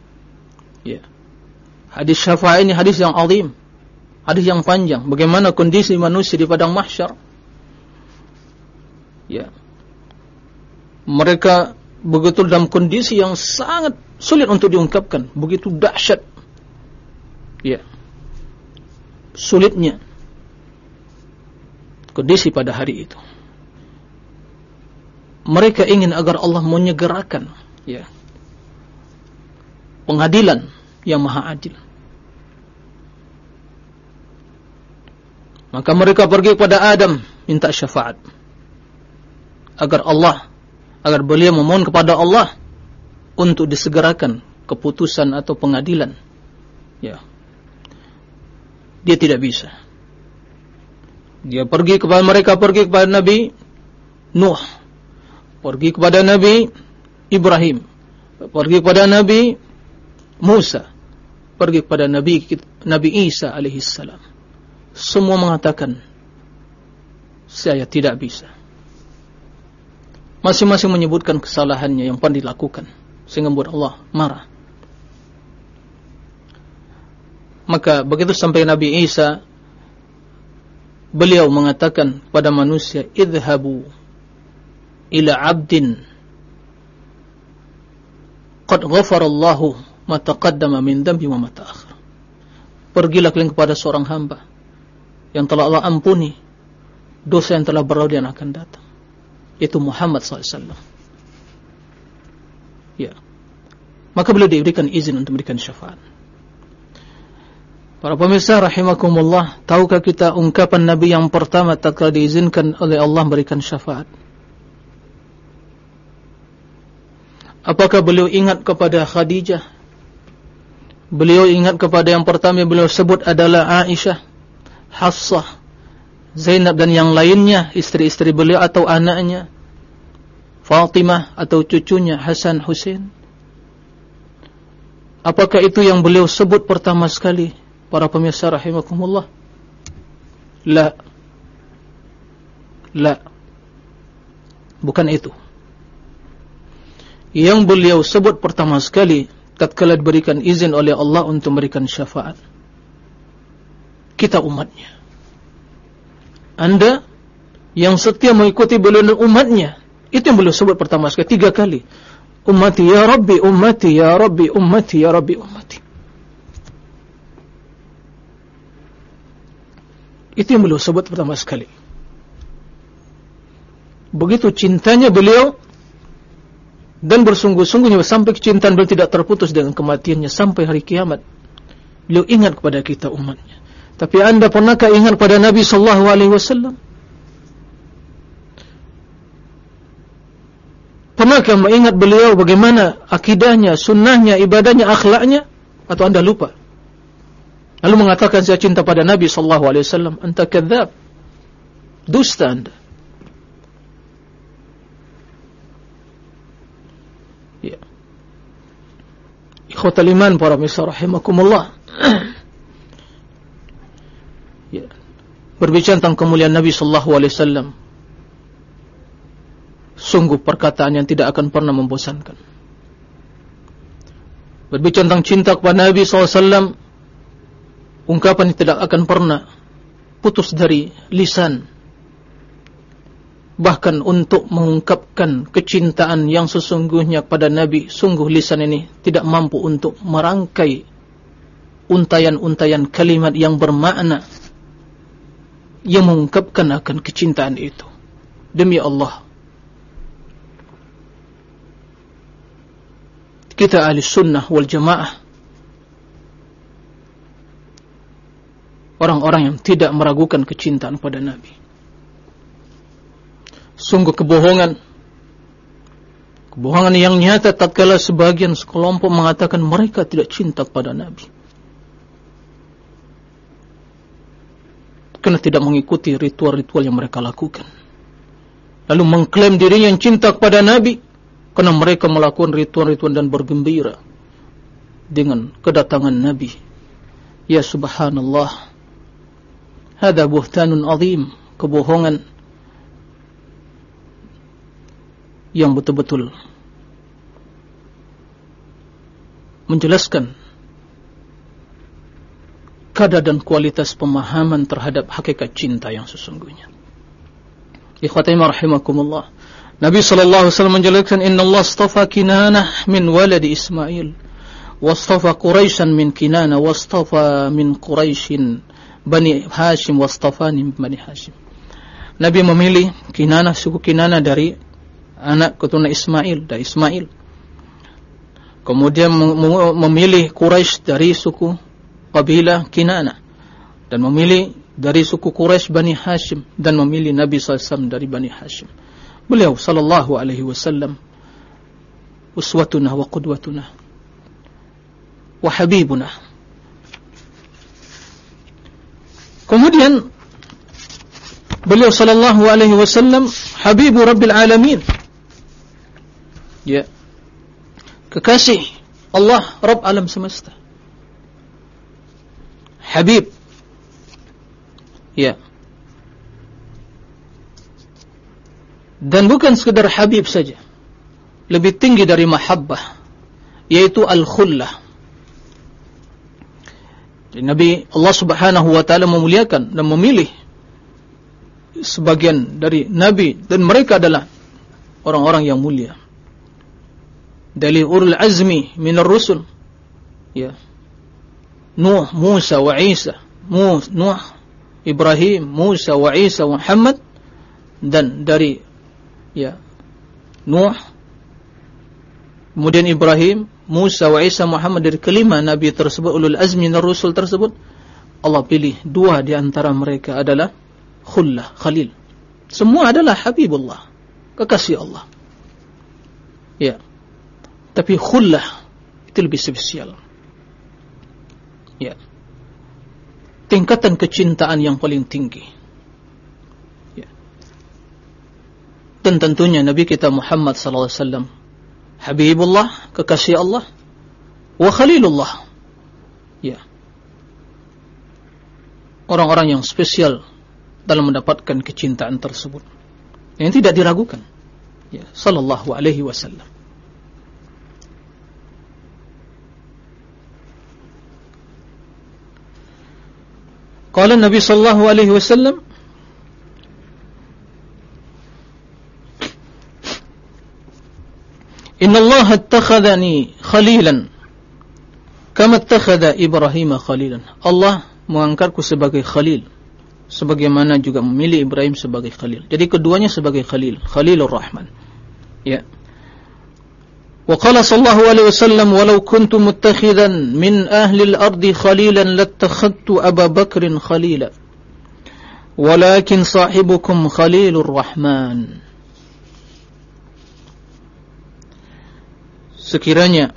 Ya. Hadis syafaah ini hadis yang azim. Hadis yang panjang. Bagaimana kondisi manusia di padang mahsyar? Ya. Mereka begitu dalam kondisi yang sangat sulit untuk diungkapkan, begitu dahsyat. Ya. Sulitnya kondisi pada hari itu. Mereka ingin agar Allah menyegerakan ya pengadilan yang maha adil. Maka mereka pergi kepada Adam minta syafaat agar Allah agar beliau memohon kepada Allah untuk disegerakan keputusan atau pengadilan. Ya. Dia tidak bisa. Dia pergi kepada mereka pergi kepada Nabi Nuh. Pergi kepada Nabi Ibrahim. Pergi kepada Nabi Musa. Pergi kepada Nabi Nabi Isa alaihi salam. Semua mengatakan saya tidak bisa. Masing-masing menyebutkan kesalahannya yang pernah dilakukan sehingga membuat Allah marah. Maka begitu sampai Nabi Isa beliau mengatakan pada manusia idhabu ila abdin qad ghafarallahu ma taqaddama min dambi wa ma ta'akhir. Pergilah kalian kepada seorang hamba yang telah Allah ampuni dosa yang telah berlalu dan akan datang itu Muhammad SAW. Ya. Maka beliau diberikan izin untuk memberikan syafaat. Para pemirsa rahimakumullah, tahukah kita ungkapan Nabi yang pertama tatkala diizinkan oleh Allah memberikan syafaat? Apakah beliau ingat kepada Khadijah? Beliau ingat kepada yang pertama yang beliau sebut adalah Aisyah, Hafsah, Zainab dan yang lainnya istri-istri beliau atau anaknya Fatimah atau cucunya Hasan Hussein Apakah itu yang beliau sebut pertama sekali para pemirsa rahimakumullah? La. La. Bukan itu Yang beliau sebut pertama sekali tatkala diberikan izin oleh Allah untuk memberikan syafaat kita umatnya anda yang setia mengikuti beliau dan umatnya. Itu yang beliau sebut pertama sekali, tiga kali. Ummati ya Rabbi, ummati ya Rabbi, ummati ya Rabbi, ummati. Itu yang beliau sebut pertama sekali. Begitu cintanya beliau dan bersungguh-sungguhnya sampai kecintaan beliau tidak terputus dengan kematiannya sampai hari kiamat. Beliau ingat kepada kita umatnya. Tapi anda pernahkah ingat pada Nabi Sallallahu Alaihi Wasallam? Pernahkah mengingat beliau bagaimana akidahnya, sunnahnya, ibadahnya, akhlaknya? Atau anda lupa? Lalu mengatakan saya cinta pada Nabi Sallallahu Alaihi Wasallam. Anta kadzab. Dusta anda. Ikhwatal iman para misal rahimakumullah. ya, berbicara tentang kemuliaan Nabi Sallallahu Alaihi Wasallam, sungguh perkataan yang tidak akan pernah membosankan. Berbicara tentang cinta kepada Nabi SAW, ungkapan yang tidak akan pernah putus dari lisan. Bahkan untuk mengungkapkan kecintaan yang sesungguhnya pada Nabi, sungguh lisan ini tidak mampu untuk merangkai untayan-untayan kalimat yang bermakna yang mengungkapkan akan kecintaan itu. Demi Allah. Kita ahli sunnah wal jamaah. Orang-orang yang tidak meragukan kecintaan pada Nabi. Sungguh kebohongan. Kebohongan yang nyata tatkala sebagian sekelompok mengatakan mereka tidak cinta kepada Nabi. karena tidak mengikuti ritual-ritual yang mereka lakukan. Lalu mengklaim dirinya yang cinta kepada Nabi, karena mereka melakukan ritual-ritual dan bergembira dengan kedatangan Nabi ya subhanallah hada buhtanun azim kebohongan yang betul-betul menjelaskan kadar dan kualitas pemahaman terhadap hakikat cinta yang sesungguhnya. Ikhwatai rahimakumullah. Nabi sallallahu alaihi wasallam menjelaskan inna Allah astafa Kinanah min waladi Ismail wastafa Quraisyan min Kinana wastafa min Quraisyin Bani Hashim wastafani min Bani Hashim. Nabi memilih Kinana suku Kinana dari anak keturunan Ismail dari Ismail. Kemudian memilih Quraisy dari suku kabilah Kinana dan memilih dari suku Quraisy Bani Hashim dan memilih Nabi SAW dari Bani Hashim. Beliau sallallahu alaihi wasallam uswatuna wa qudwatuna wa habibuna. Kemudian beliau sallallahu alaihi wasallam habibu rabbil alamin. Ya. Kekasih Allah Rabb alam semesta. Habib. Ya. Dan bukan sekedar habib saja. Lebih tinggi dari mahabbah. Yaitu al-khullah. Nabi Allah subhanahu wa ta'ala memuliakan dan memilih sebagian dari Nabi dan mereka adalah orang-orang yang mulia. Dari urul azmi minar rusul. Ya. Nuh, Musa wa Isa. Nuh, Ibrahim, Musa wa Isa Muhammad dan dari ya Nuh kemudian Ibrahim Musa wa Isa Muhammad dari kelima nabi tersebut ulul azmi dan rasul tersebut Allah pilih dua di antara mereka adalah khullah khalil semua adalah habibullah kekasih Allah ya tapi khullah itu lebih spesial. Ya. Tingkatan kecintaan yang paling tinggi. Dan tentunya Nabi kita Muhammad sallallahu alaihi wasallam Habibullah kekasih Allah wa Khalilullah. Ya. Orang-orang yang spesial dalam mendapatkan kecintaan tersebut. Yang tidak diragukan. Ya sallallahu alaihi wasallam Qala Nabi sallallahu alaihi wasallam Inna Allah attakhadhani khalilan kama attakhadha Ibrahim khalilan. Allah mengangkatku sebagai khalil sebagaimana juga memilih Ibrahim sebagai khalil. Jadi keduanya sebagai khalil, Khalilur Rahman. Ya. Wa qala sallallahu alaihi wasallam walau kuntu muttakhidan min ahli al-ardi khalilan lattakhadtu Abu Bakrin khalila. Walakin sahibukum Khalilur Rahman. sekiranya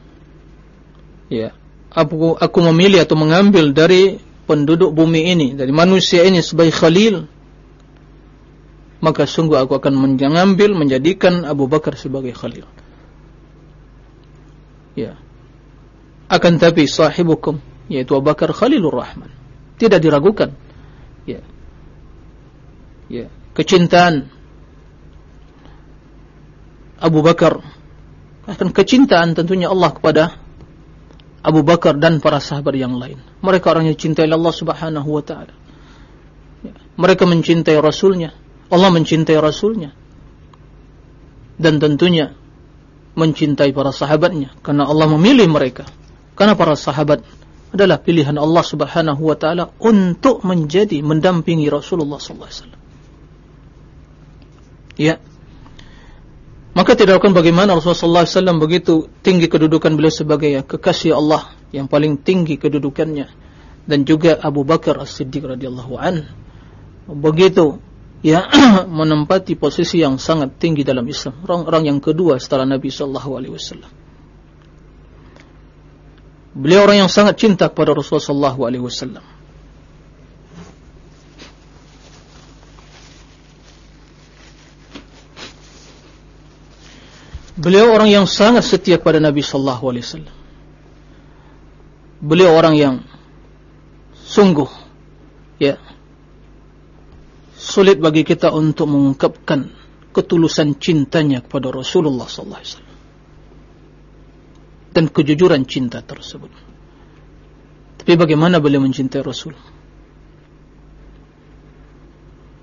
ya aku aku memilih atau mengambil dari penduduk bumi ini dari manusia ini sebagai khalil maka sungguh aku akan mengambil menjadikan Abu Bakar sebagai khalil ya. Akan tapi sahibukum yaitu Abu Bakar Khalilur Rahman. Tidak diragukan. Ya. Ya. Kecintaan Abu Bakar. Akan kecintaan tentunya Allah kepada Abu Bakar dan para sahabat yang lain. Mereka orang yang cintai Allah Subhanahu wa taala. Ya, mereka mencintai rasulnya, Allah mencintai rasulnya. Dan tentunya mencintai para sahabatnya karena Allah memilih mereka. Karena para sahabat adalah pilihan Allah Subhanahu wa taala untuk menjadi mendampingi Rasulullah sallallahu alaihi wasallam. Ya, maka tidak akan bagaimana Rasulullah SAW begitu tinggi kedudukan beliau sebagai kekasih Allah yang paling tinggi kedudukannya dan juga Abu Bakar As-Siddiq radhiyallahu an begitu ya menempati posisi yang sangat tinggi dalam Islam. Orang-orang yang kedua setelah Nabi sallallahu alaihi wasallam. Beliau orang yang sangat cinta kepada Rasulullah sallallahu alaihi wasallam. Beliau orang yang sangat setia kepada Nabi sallallahu alaihi wasallam. Beliau orang yang sungguh ya sulit bagi kita untuk mengungkapkan ketulusan cintanya kepada Rasulullah sallallahu alaihi wasallam dan kejujuran cinta tersebut. Tapi bagaimana beliau mencintai Rasul?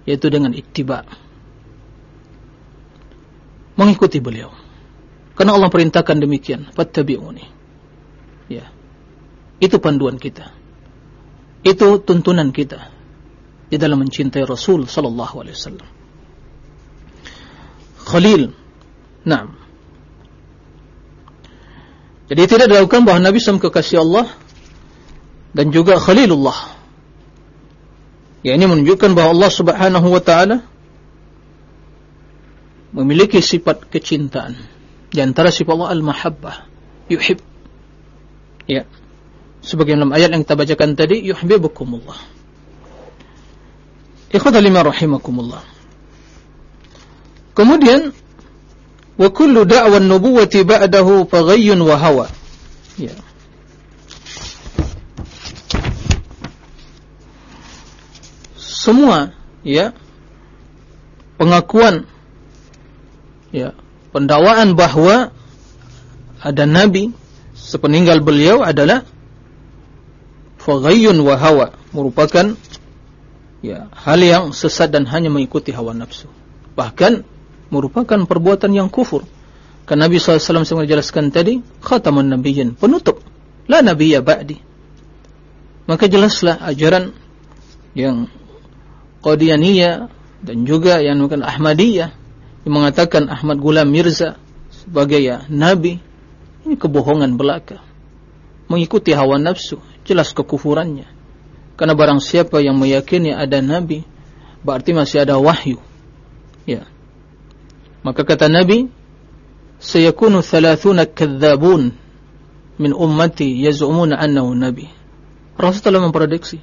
Yaitu dengan ittiba. Mengikuti beliau. Karena Allah perintahkan demikian. Fattabi'uni. Ya. Itu panduan kita. Itu tuntunan kita di dalam mencintai Rasul sallallahu alaihi wasallam Khalil Naam Jadi tidak dilakukan bahawa Nabi SAW kekasih Allah dan juga Khalilullah Ya ini menunjukkan bahawa Allah Subhanahu wa taala memiliki sifat kecintaan. Di antara sifat Allah al-mahabbah, yuhib. Ya. Sebagai dalam ayat yang kita bacakan tadi, yuhibbukumullah. Ikhwata lima rahimakumullah. Kemudian wa kullu da'wa an-nubuwwati ba'dahu faghayyun wa hawa. Ya. semua ya pengakuan ya pendakwaan bahwa ada nabi sepeninggal beliau adalah faghayyun wa hawa merupakan ya hal yang sesat dan hanya mengikuti hawa nafsu. Bahkan merupakan perbuatan yang kufur. Karena Nabi SAW yang menjelaskan tadi khataman nabiyyin penutup. La nabiyya ba'di. Maka jelaslah ajaran yang Qadianiyah dan juga yang bukan Ahmadiyah yang mengatakan Ahmad Gulam Mirza sebagai ya nabi ini kebohongan belaka. Mengikuti hawa nafsu jelas kekufurannya karena barang siapa yang meyakini ada nabi berarti masih ada wahyu ya maka kata nabi sayakunu 30 kadzabun min ummati yaz'umuna annahu nabi Rasulullah memprediksi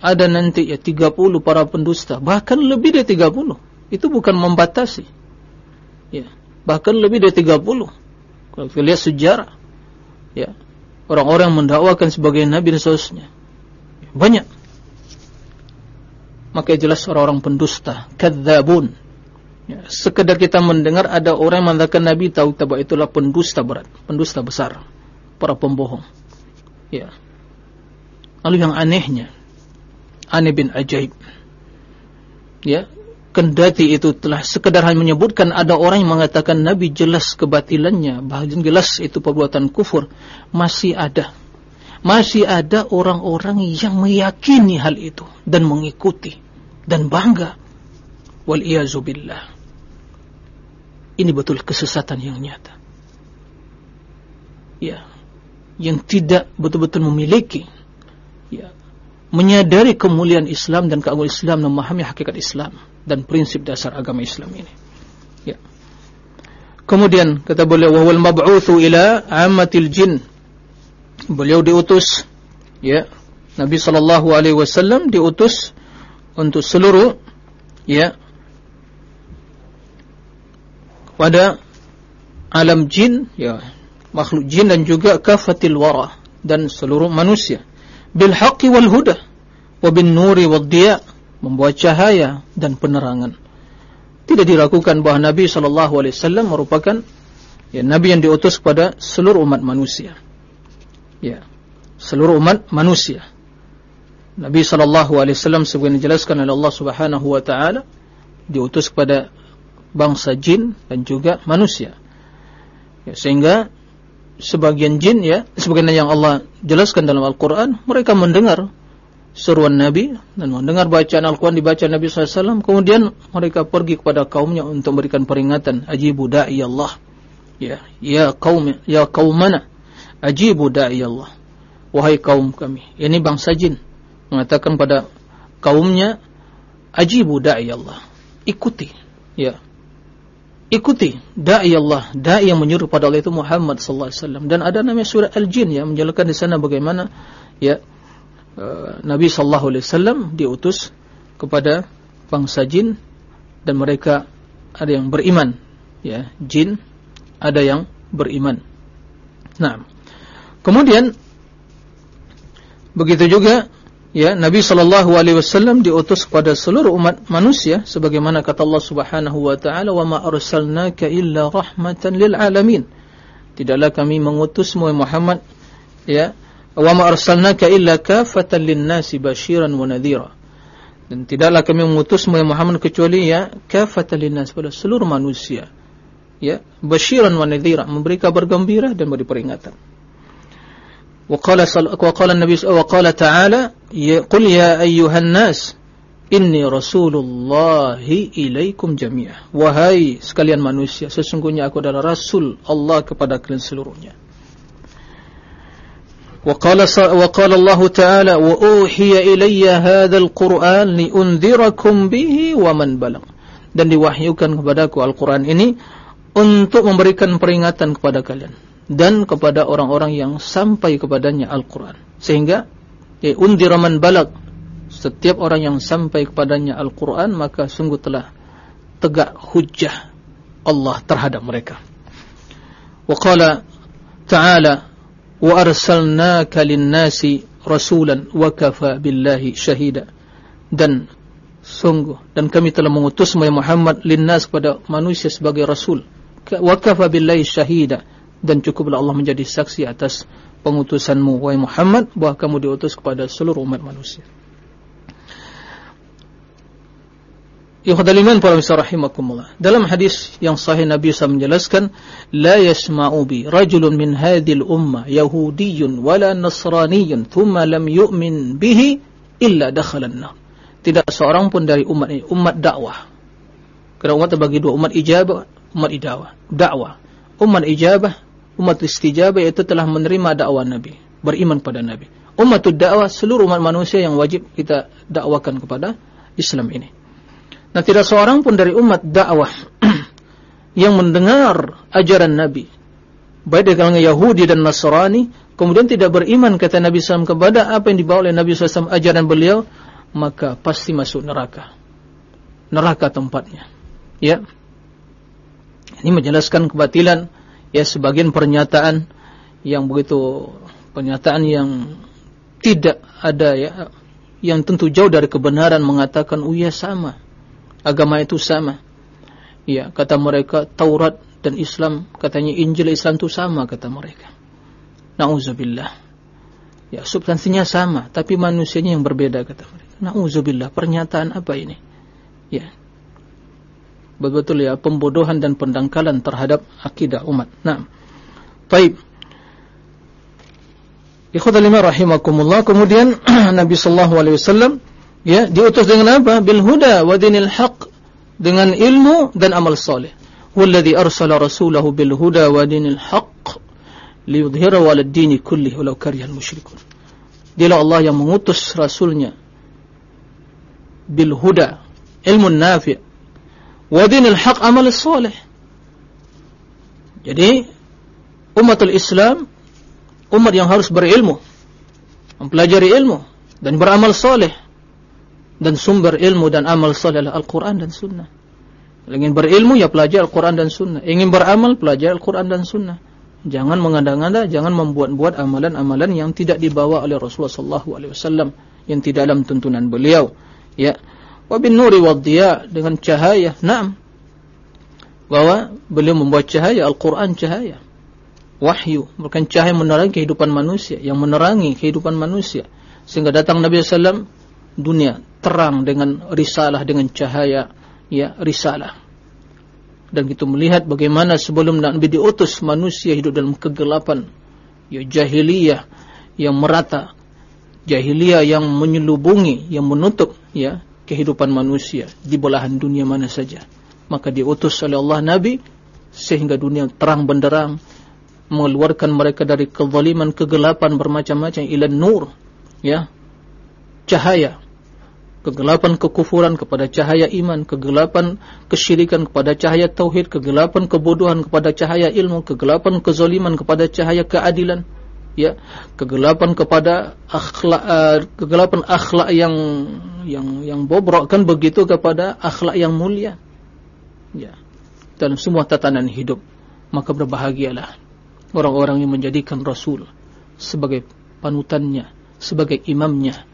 ada nanti ya 30 para pendusta, bahkan lebih dari 30. Itu bukan membatasi. Ya, bahkan lebih dari 30. Kalau kita lihat sejarah, ya, orang-orang mendakwakan sebagai nabi dan seterusnya. Banyak. Maka jelas orang-orang pendusta, kadzabun. Ya, sekedar kita mendengar ada orang yang mengatakan nabi tahu bahwa itulah pendusta berat, pendusta besar, para pembohong. Ya. Lalu yang anehnya, aneh bin ajaib. Ya, kendati itu telah sekedar hanya menyebutkan ada orang yang mengatakan Nabi jelas kebatilannya, bahkan jelas itu perbuatan kufur, masih ada. Masih ada orang-orang yang meyakini hal itu dan mengikuti dan bangga. Wal billah. Ini betul kesesatan yang nyata. Ya, yang tidak betul-betul memiliki ya menyadari kemuliaan Islam dan keagungan Islam dan memahami hakikat Islam dan prinsip dasar agama Islam ini. Ya. Kemudian kata beliau wal mab'utsu ila ammatil jin. Beliau diutus ya Nabi sallallahu alaihi wasallam diutus untuk seluruh ya pada alam jin ya makhluk jin dan juga kafatil wara dan seluruh manusia. Bil haqqi wal huda wa bin nuri wad diya membawa cahaya dan penerangan. Tidak diragukan bahawa Nabi sallallahu alaihi wasallam merupakan ya nabi yang diutus kepada seluruh umat manusia ya. Seluruh umat manusia. Nabi sallallahu alaihi wasallam sebagaimana dijelaskan oleh Allah Subhanahu wa taala diutus kepada bangsa jin dan juga manusia. Ya, sehingga sebagian jin ya sebagaimana yang Allah jelaskan dalam Al-Qur'an mereka mendengar seruan Nabi dan mendengar bacaan Al-Qur'an dibaca Nabi SAW kemudian mereka pergi kepada kaumnya untuk memberikan peringatan. Ajibu da'i Allah. Ya ya kaum ya kaumana ajibu da'i Allah. Wahai kaum kami. Ini bangsa jin. Mengatakan pada kaumnya ajibu da'i Allah. Ikuti. Ya. Ikuti dai Allah, dai yang menyuruh pada Allah itu Muhammad sallallahu alaihi wasallam. Dan ada namanya surah Al-Jin yang menjelaskan di sana bagaimana ya uh, Nabi sallallahu alaihi wasallam diutus kepada bangsa jin dan mereka ada yang beriman ya. Jin ada yang beriman. Nah, kemudian begitu juga ya Nabi sallallahu alaihi wasallam diutus kepada seluruh umat manusia sebagaimana kata Allah Subhanahu wa taala wa ma arsalnaka illa rahmatan lil alamin. Tidaklah kami mengutusmu Muhammad ya wa ma arsalnaka illa kafatan lin nasi basyiran wa nadhira. Dan tidaklah kami mengutusmu Muhammad kecuali ya kafatan lin nas pada seluruh manusia ya basyiran wa nadhira memberi kabar gembira dan memberi peringatan wa qala wa qala nabi wa qala ta'ala ya qul ya ayyuhan nas inni rasulullahi ilaikum jami'ah wahai sekalian manusia sesungguhnya aku adalah rasul Allah kepada kalian seluruhnya وقال وقال الله تعالى وأوحي إلي هذا القرآن لأنذركم به ومن بلغ dan diwahyukan kepadaku Al-Quran ini untuk memberikan peringatan kepada kalian dan kepada orang-orang yang sampai kepadanya Al-Quran. Sehingga ya, undiraman balag setiap orang yang sampai kepadanya Al-Quran maka sungguh telah tegak hujah Allah terhadap mereka. Wa qala ta'ala wa arsalnaka lin-nasi rasulan wa kafa billahi syahida dan sungguh dan kami telah mengutus Muhammad linnas kepada manusia sebagai rasul wa kafa billahi syahida dan cukuplah Allah menjadi saksi atas pengutusanmu wahai Muhammad bahwa kamu diutus kepada seluruh umat manusia. Ikhwatul iman para rahimakumullah. Dalam hadis yang sahih Nabi SAW menjelaskan, la yasma'u bi rajulun min hadhil umma yahudiyyun wala nasraniyyun thumma lam yu'min bihi illa dakhala an Tidak seorang pun dari umat ini, umat dakwah. Karena umat terbagi dua, umat ijabah umat ijabah, dakwah. Umat ijabah, umat istijabah itu telah menerima dakwah Nabi, beriman pada Nabi. Umat dakwah seluruh umat manusia yang wajib kita dakwakan kepada Islam ini. Nah, tidak seorang pun dari umat dakwah yang mendengar ajaran Nabi, baik dari kalangan Yahudi dan Nasrani, kemudian tidak beriman kata Nabi SAW kepada apa yang dibawa oleh Nabi SAW ajaran beliau, maka pasti masuk neraka. Neraka tempatnya. Ya. Ini menjelaskan kebatilan ya sebagian pernyataan yang begitu pernyataan yang tidak ada ya yang tentu jauh dari kebenaran mengatakan oh ya sama. Agama itu sama. Ya kata mereka Taurat dan Islam katanya Injil Islam itu sama kata mereka. Nauzubillah. Ya substansinya sama tapi manusianya yang berbeda kata mereka. Nauzubillah pernyataan apa ini? Ya betul ya pembodohan dan pendangkalan terhadap akidah umat. Nah, baik. Ikhwatul iman rahimakumullah. Kemudian Nabi sallallahu alaihi wasallam ya diutus dengan apa? Bil huda wa dinil haq dengan ilmu dan amal saleh. Walladzi arsala rasulahu bil huda wa dinil haq liyudhhirahu 'ala ad-dini kullihi walau karihal musyrikun. Dialah Allah yang mengutus rasulnya bil huda, ilmu nafi' Wadinil haq amal soleh. Jadi umatul Islam umat yang harus berilmu, mempelajari ilmu dan beramal soleh. Dan sumber ilmu dan amal soleh adalah Al-Quran dan Sunnah. Ingin berilmu ya pelajari Al-Quran dan Sunnah. Ingin beramal pelajari Al-Quran dan Sunnah. Jangan mengandang-andang, jangan membuat-buat amalan-amalan yang tidak dibawa oleh Rasulullah SAW yang tidak dalam tuntunan beliau. Ya, Wabin nuri wadhiya dengan cahaya. Naam. Bahwa beliau membuat cahaya Al-Quran cahaya. Wahyu bukan cahaya menerangi kehidupan manusia, yang menerangi kehidupan manusia. Sehingga datang Nabi SAW dunia terang dengan risalah dengan cahaya ya risalah. Dan kita melihat bagaimana sebelum Nabi diutus manusia hidup dalam kegelapan ya jahiliyah yang merata, jahiliyah yang menyelubungi, yang menutup ya kehidupan manusia di belahan dunia mana saja. Maka diutus oleh Allah Nabi sehingga dunia terang benderang mengeluarkan mereka dari kezaliman, kegelapan bermacam-macam ila nur, ya. Cahaya. Kegelapan kekufuran kepada cahaya iman, kegelapan kesyirikan kepada cahaya tauhid, kegelapan kebodohan kepada cahaya ilmu, kegelapan kezaliman kepada cahaya keadilan ya kegelapan kepada akhlak uh, kegelapan akhlak yang yang yang bobrok kan begitu kepada akhlak yang mulia. Ya. Dalam semua tatanan hidup maka berbahagialah orang-orang yang menjadikan Rasul sebagai panutannya, sebagai imamnya,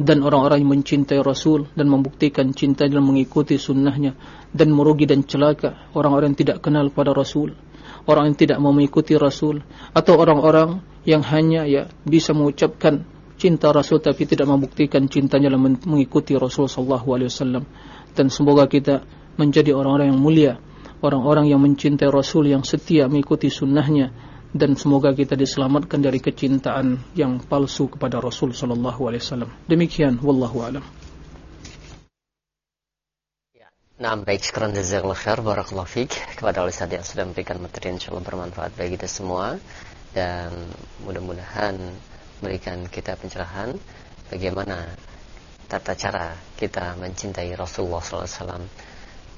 dan orang-orang yang mencintai Rasul dan membuktikan cinta dan mengikuti sunnahnya dan merugi dan celaka orang-orang yang tidak kenal pada Rasul orang yang tidak mau mengikuti Rasul atau orang-orang yang hanya ya bisa mengucapkan cinta Rasul tapi tidak membuktikan cintanya dalam mengikuti Rasul sallallahu alaihi wasallam dan semoga kita menjadi orang-orang yang mulia orang-orang yang mencintai Rasul yang setia mengikuti sunnahnya dan semoga kita diselamatkan dari kecintaan yang palsu kepada Rasul sallallahu alaihi wasallam. Demikian wallahu alam. Ya, nah, baik sekarang jazakallahu khair barakallahu fik kepada Ustaz yang sudah memberikan materi insyaallah bermanfaat bagi kita semua dan mudah-mudahan memberikan kita pencerahan bagaimana tata cara kita mencintai Rasulullah SAW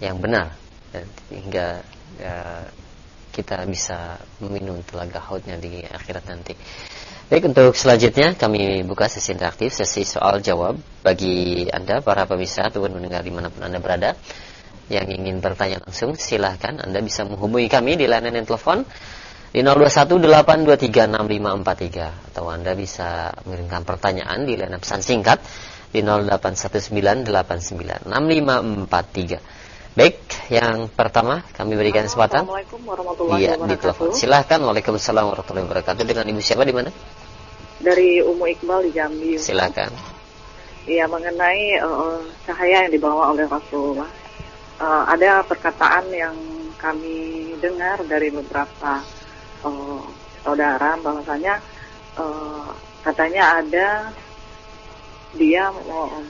yang benar hingga ya, kita bisa meminum telaga haudnya di akhirat nanti. Baik, untuk selanjutnya kami buka sesi interaktif, sesi soal jawab bagi Anda para pemirsa ataupun mendengar di mana pun Anda berada yang ingin bertanya langsung silahkan Anda bisa menghubungi kami di layanan telepon di 0218236543 atau Anda bisa mengirimkan pertanyaan di layanan pesan singkat di 0819896543. Baik, yang pertama kami berikan kesempatan. Assalamualaikum warahmatullahi iya, wabarakatuh. Iya, di telepon. Silahkan. Waalaikumsalam warahmatullahi wabarakatuh. Dengan ibu siapa di mana? Dari Umu Iqbal di Jambi. Silahkan. Iya, mengenai uh, cahaya yang dibawa oleh Rasulullah. Uh, ada perkataan yang kami dengar dari beberapa uh, saudara bahwasanya uh, katanya ada dia uh,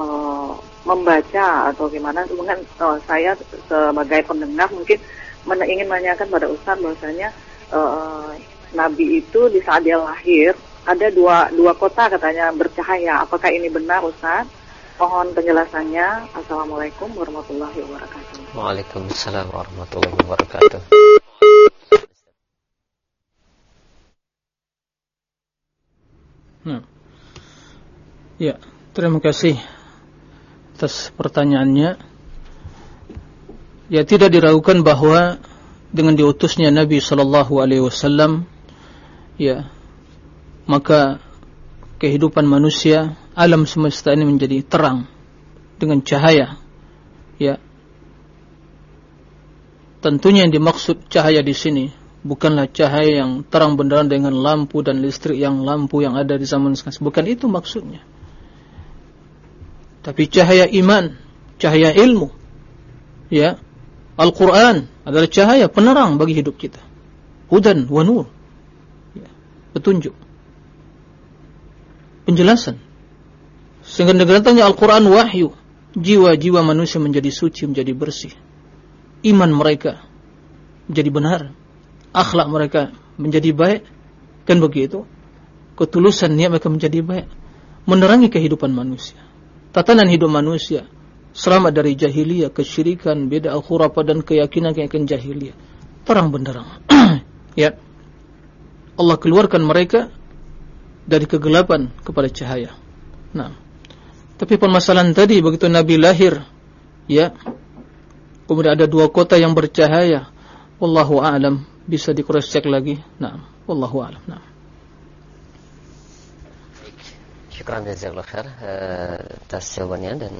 uh, membaca atau gimana. Mungkin uh, saya sebagai pendengar mungkin men ingin menanyakan pada Ustaz bahwasanya uh, Nabi itu di saat dia lahir ada dua dua kota katanya bercahaya. Apakah ini benar Ustaz mohon penjelasannya. Assalamualaikum warahmatullahi wabarakatuh. Waalaikumsalam warahmatullahi wabarakatuh Nah. Ya, terima kasih atas pertanyaannya. Ya tidak diragukan bahwa dengan diutusnya Nabi sallallahu alaihi wasallam ya maka kehidupan manusia alam semesta ini menjadi terang dengan cahaya. Ya. Tentunya yang dimaksud cahaya di sini bukanlah cahaya yang terang benderang dengan lampu dan listrik yang lampu yang ada di zaman sekarang bukan itu maksudnya tapi cahaya iman, cahaya ilmu. Ya. Al-Qur'an adalah cahaya penerang bagi hidup kita. Hudan wa nur. Ya. Petunjuk. Penjelasan. Sehingga datangnya Al-Qur'an wahyu, jiwa-jiwa manusia menjadi suci, menjadi bersih. Iman mereka menjadi benar. Akhlak mereka menjadi baik. Kan begitu? Ketulusan niat mereka menjadi baik. Menerangi kehidupan manusia tatanan hidup manusia selamat dari jahiliyah, kesyirikan, beda khurafat dan keyakinan-keyakinan jahiliyah. Terang benderang. ya. Allah keluarkan mereka dari kegelapan kepada cahaya. Nah, tapi permasalahan tadi begitu Nabi lahir, ya, kemudian ada dua kota yang bercahaya. Wallahu a'lam bisa di cross check lagi. Nah, wallahu a'lam. Nah. Syukran jazakallah khair uh, atas jawabannya dan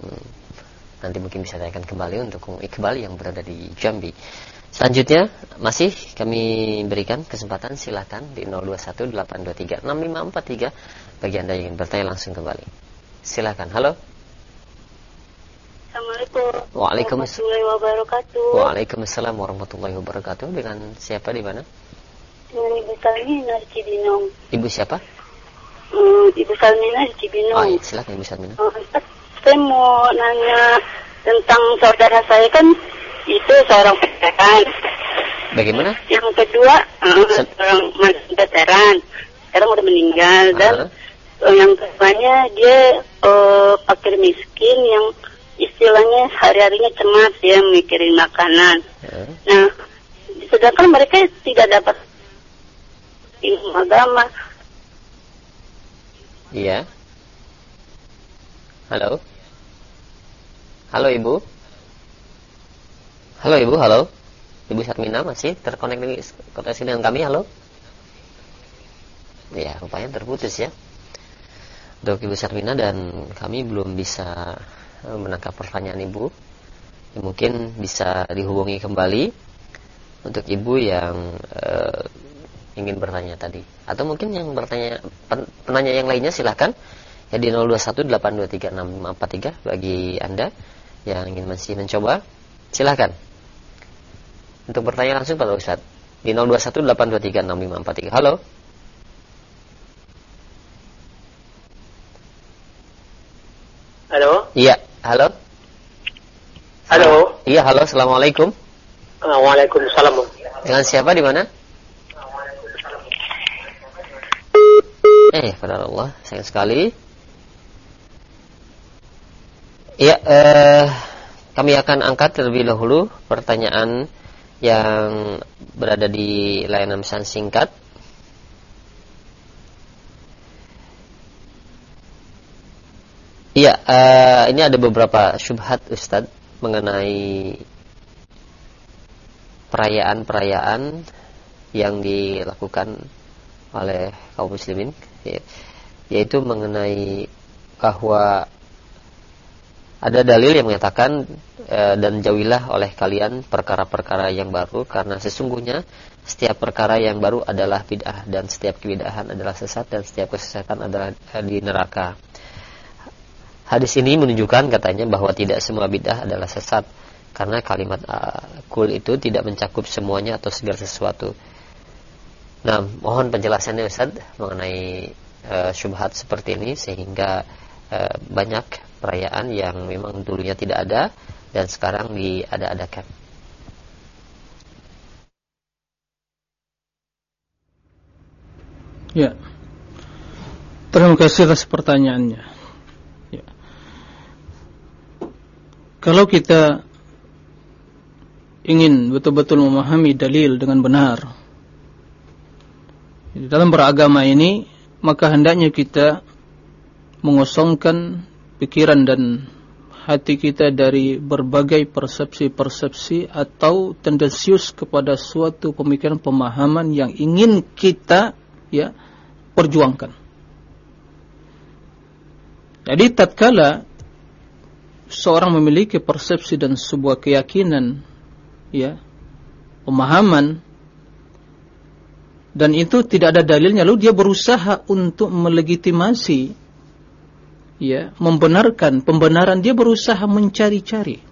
nanti mungkin bisa tanyakan kembali untuk Iqbal yang berada di Jambi. Selanjutnya masih kami berikan kesempatan silahkan di 0218236543 bagi anda yang ingin bertanya langsung kembali. Silahkan. Halo. Assalamualaikum. Waalaikumsalam. Warahmatullahi wabarakatuh. Waalaikumsalam warahmatullahi wabarakatuh. Dengan siapa di mana? Dengan Ibu Salmina di Cibinong. Ibu siapa? Hmm, Ibu Salmina di Cibinong. Oh, iya, silakan Ibu Salmina. Uh, saya mau nanya tentang saudara saya kan itu seorang veteran. Bagaimana? Yang kedua, uh, seorang veteran. Sekarang udah meninggal uh -huh. dan uh, yang keduanya dia uh, fakir miskin yang istilahnya hari-harinya cemas ya mikirin makanan. -huh. Nah, sedangkan mereka tidak dapat ilmu agama Iya. Halo. Halo Ibu. Halo Ibu, halo. Ibu Satmina masih terkoneksi dengan kami, halo? Ya, rupanya terputus ya. Untuk Ibu Satmina dan kami belum bisa menangkap pertanyaan Ibu. Ya, mungkin bisa dihubungi kembali untuk Ibu yang uh, ingin bertanya tadi. Atau mungkin yang bertanya penanya yang lainnya silahkan ya di 0218236543 bagi Anda yang ingin masih mencoba silahkan untuk bertanya langsung pada Ustaz di 0218236543 halo. Halo? Iya halo? Halo. Iya halo assalamualaikum. Waalaikumsalam. Dengan siapa di mana? Eh pada Allah sayang sekali. Ya, eh, kami akan angkat terlebih dahulu pertanyaan yang berada di layanan pesan singkat. Iya, eh, ini ada beberapa syubhat Ustadz mengenai perayaan-perayaan yang dilakukan oleh kaum muslimin, ya, yaitu mengenai bahwa ada dalil yang menyatakan e, dan jauhilah oleh kalian perkara-perkara yang baru karena sesungguhnya setiap perkara yang baru adalah bid'ah dan setiap kebid'ahan adalah sesat dan setiap kesesatan adalah di neraka. Hadis ini menunjukkan katanya bahwa tidak semua bid'ah adalah sesat karena kalimat uh, kul itu tidak mencakup semuanya atau segala sesuatu. Nah, mohon penjelasannya Ustaz mengenai uh, syubhat seperti ini sehingga uh, banyak perayaan yang memang dulunya tidak ada dan sekarang diada-adakan. Ya. Terima kasih atas pertanyaannya. Ya. Kalau kita ingin betul-betul memahami dalil dengan benar dalam beragama ini, maka hendaknya kita mengosongkan pikiran dan hati kita dari berbagai persepsi-persepsi atau tendensius kepada suatu pemikiran pemahaman yang ingin kita ya perjuangkan. Jadi tatkala seorang memiliki persepsi dan sebuah keyakinan ya pemahaman dan itu tidak ada dalilnya. Lalu dia berusaha untuk melegitimasi ya membenarkan pembenaran. Dia berusaha mencari-cari.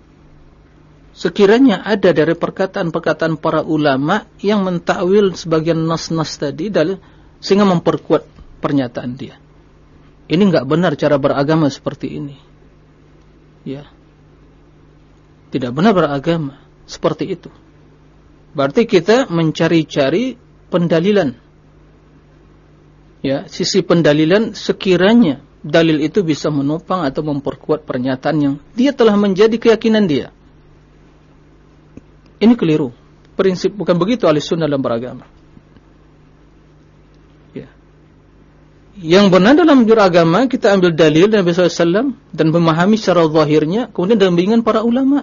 Sekiranya ada dari perkataan-perkataan para ulama yang mentakwil sebagian nas-nas tadi dalil sehingga memperkuat pernyataan dia. Ini enggak benar cara beragama seperti ini ya tidak benar beragama seperti itu berarti kita mencari-cari pendalilan ya sisi pendalilan sekiranya dalil itu bisa menopang atau memperkuat pernyataan yang dia telah menjadi keyakinan dia. Ini keliru. Prinsip bukan begitu ahli sunnah dalam beragama. Yang benar dalam beragama kita ambil dalil Nabi SAW dan memahami secara zahirnya kemudian dalam bimbingan para ulama.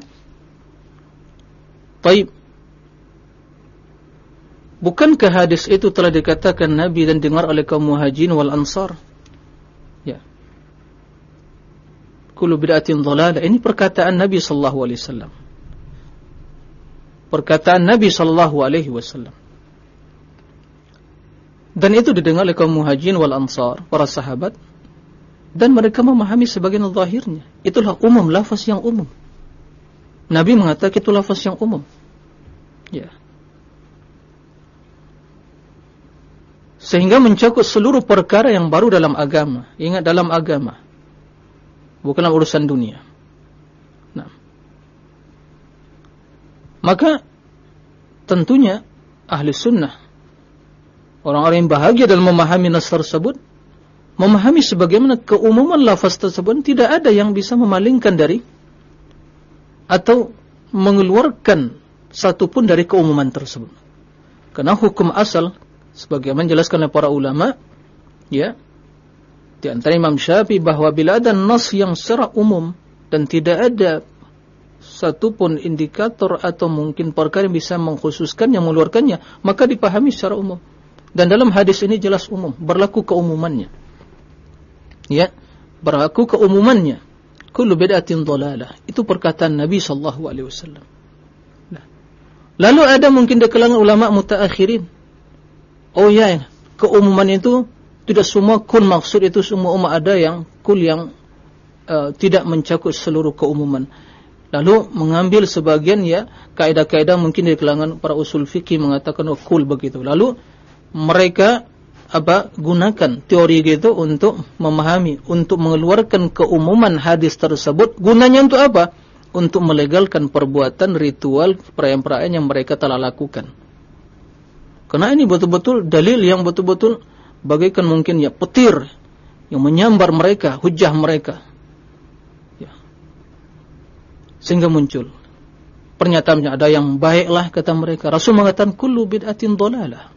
Baik. Bukankah hadis itu telah dikatakan Nabi dan dengar oleh kaum muhajirin wal ansar? kullu bid'atin dhalalah. Ini perkataan Nabi wasallam. Perkataan Nabi wasallam. Dan itu didengar oleh kaum muhajirin wal ansar, para sahabat dan mereka memahami sebagian zahirnya. Itulah umum, lafaz yang umum. Nabi mengatakan itu lafaz yang umum. Ya. Sehingga mencakup seluruh perkara yang baru dalam agama. Ingat dalam agama bukanlah urusan dunia. Nah. Maka tentunya ahli sunnah orang-orang yang bahagia dalam memahami nas tersebut memahami sebagaimana keumuman lafaz tersebut tidak ada yang bisa memalingkan dari atau mengeluarkan satupun dari keumuman tersebut. Karena hukum asal sebagaimana jelaskan oleh para ulama ya di antara Imam Syafi'i bahwa bila ada nas yang secara umum dan tidak ada satu pun indikator atau mungkin perkara yang bisa mengkhususkannya, mengeluarkannya, maka dipahami secara umum. Dan dalam hadis ini jelas umum, berlaku keumumannya. Ya, berlaku keumumannya. Kullu bid'atin dhalalah. Itu perkataan Nabi sallallahu alaihi wasallam. Nah. Lalu ada mungkin di kalangan ulama mutaakhirin. Oh ya, keumuman itu tidak semua kul maksud itu semua umat ada yang kul yang uh, tidak mencakup seluruh keumuman. Lalu mengambil sebagian ya kaidah-kaidah mungkin dari kalangan para usul fikih mengatakan oh kul begitu. Lalu mereka apa gunakan teori gitu untuk memahami, untuk mengeluarkan keumuman hadis tersebut. Gunanya untuk apa? Untuk melegalkan perbuatan ritual perayaan-perayaan yang mereka telah lakukan. Karena ini betul-betul dalil yang betul-betul bagaikan mungkin ya petir yang menyambar mereka, hujah mereka. Sehingga muncul pernyataannya ada yang baiklah kata mereka. Rasul mengatakan kullu bid'atin dhalalah.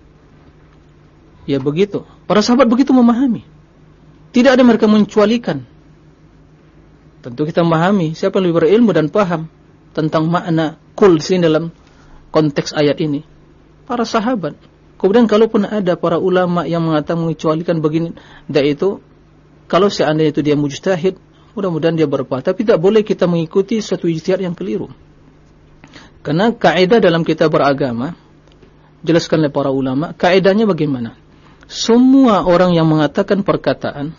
Ya begitu. Para sahabat begitu memahami. Tidak ada mereka mencualikan. Tentu kita memahami siapa yang lebih berilmu dan paham tentang makna kul sini dalam konteks ayat ini. Para sahabat. Kemudian kalaupun ada para ulama yang mengatakan mengecualikan begini, dan itu kalau seandainya itu dia mujtahid, Mudah-mudahan dia berpahala. Tapi tidak boleh kita mengikuti suatu ijtihad yang keliru. Karena kaidah dalam kita beragama, jelaskan oleh para ulama, kaidahnya bagaimana? Semua orang yang mengatakan perkataan,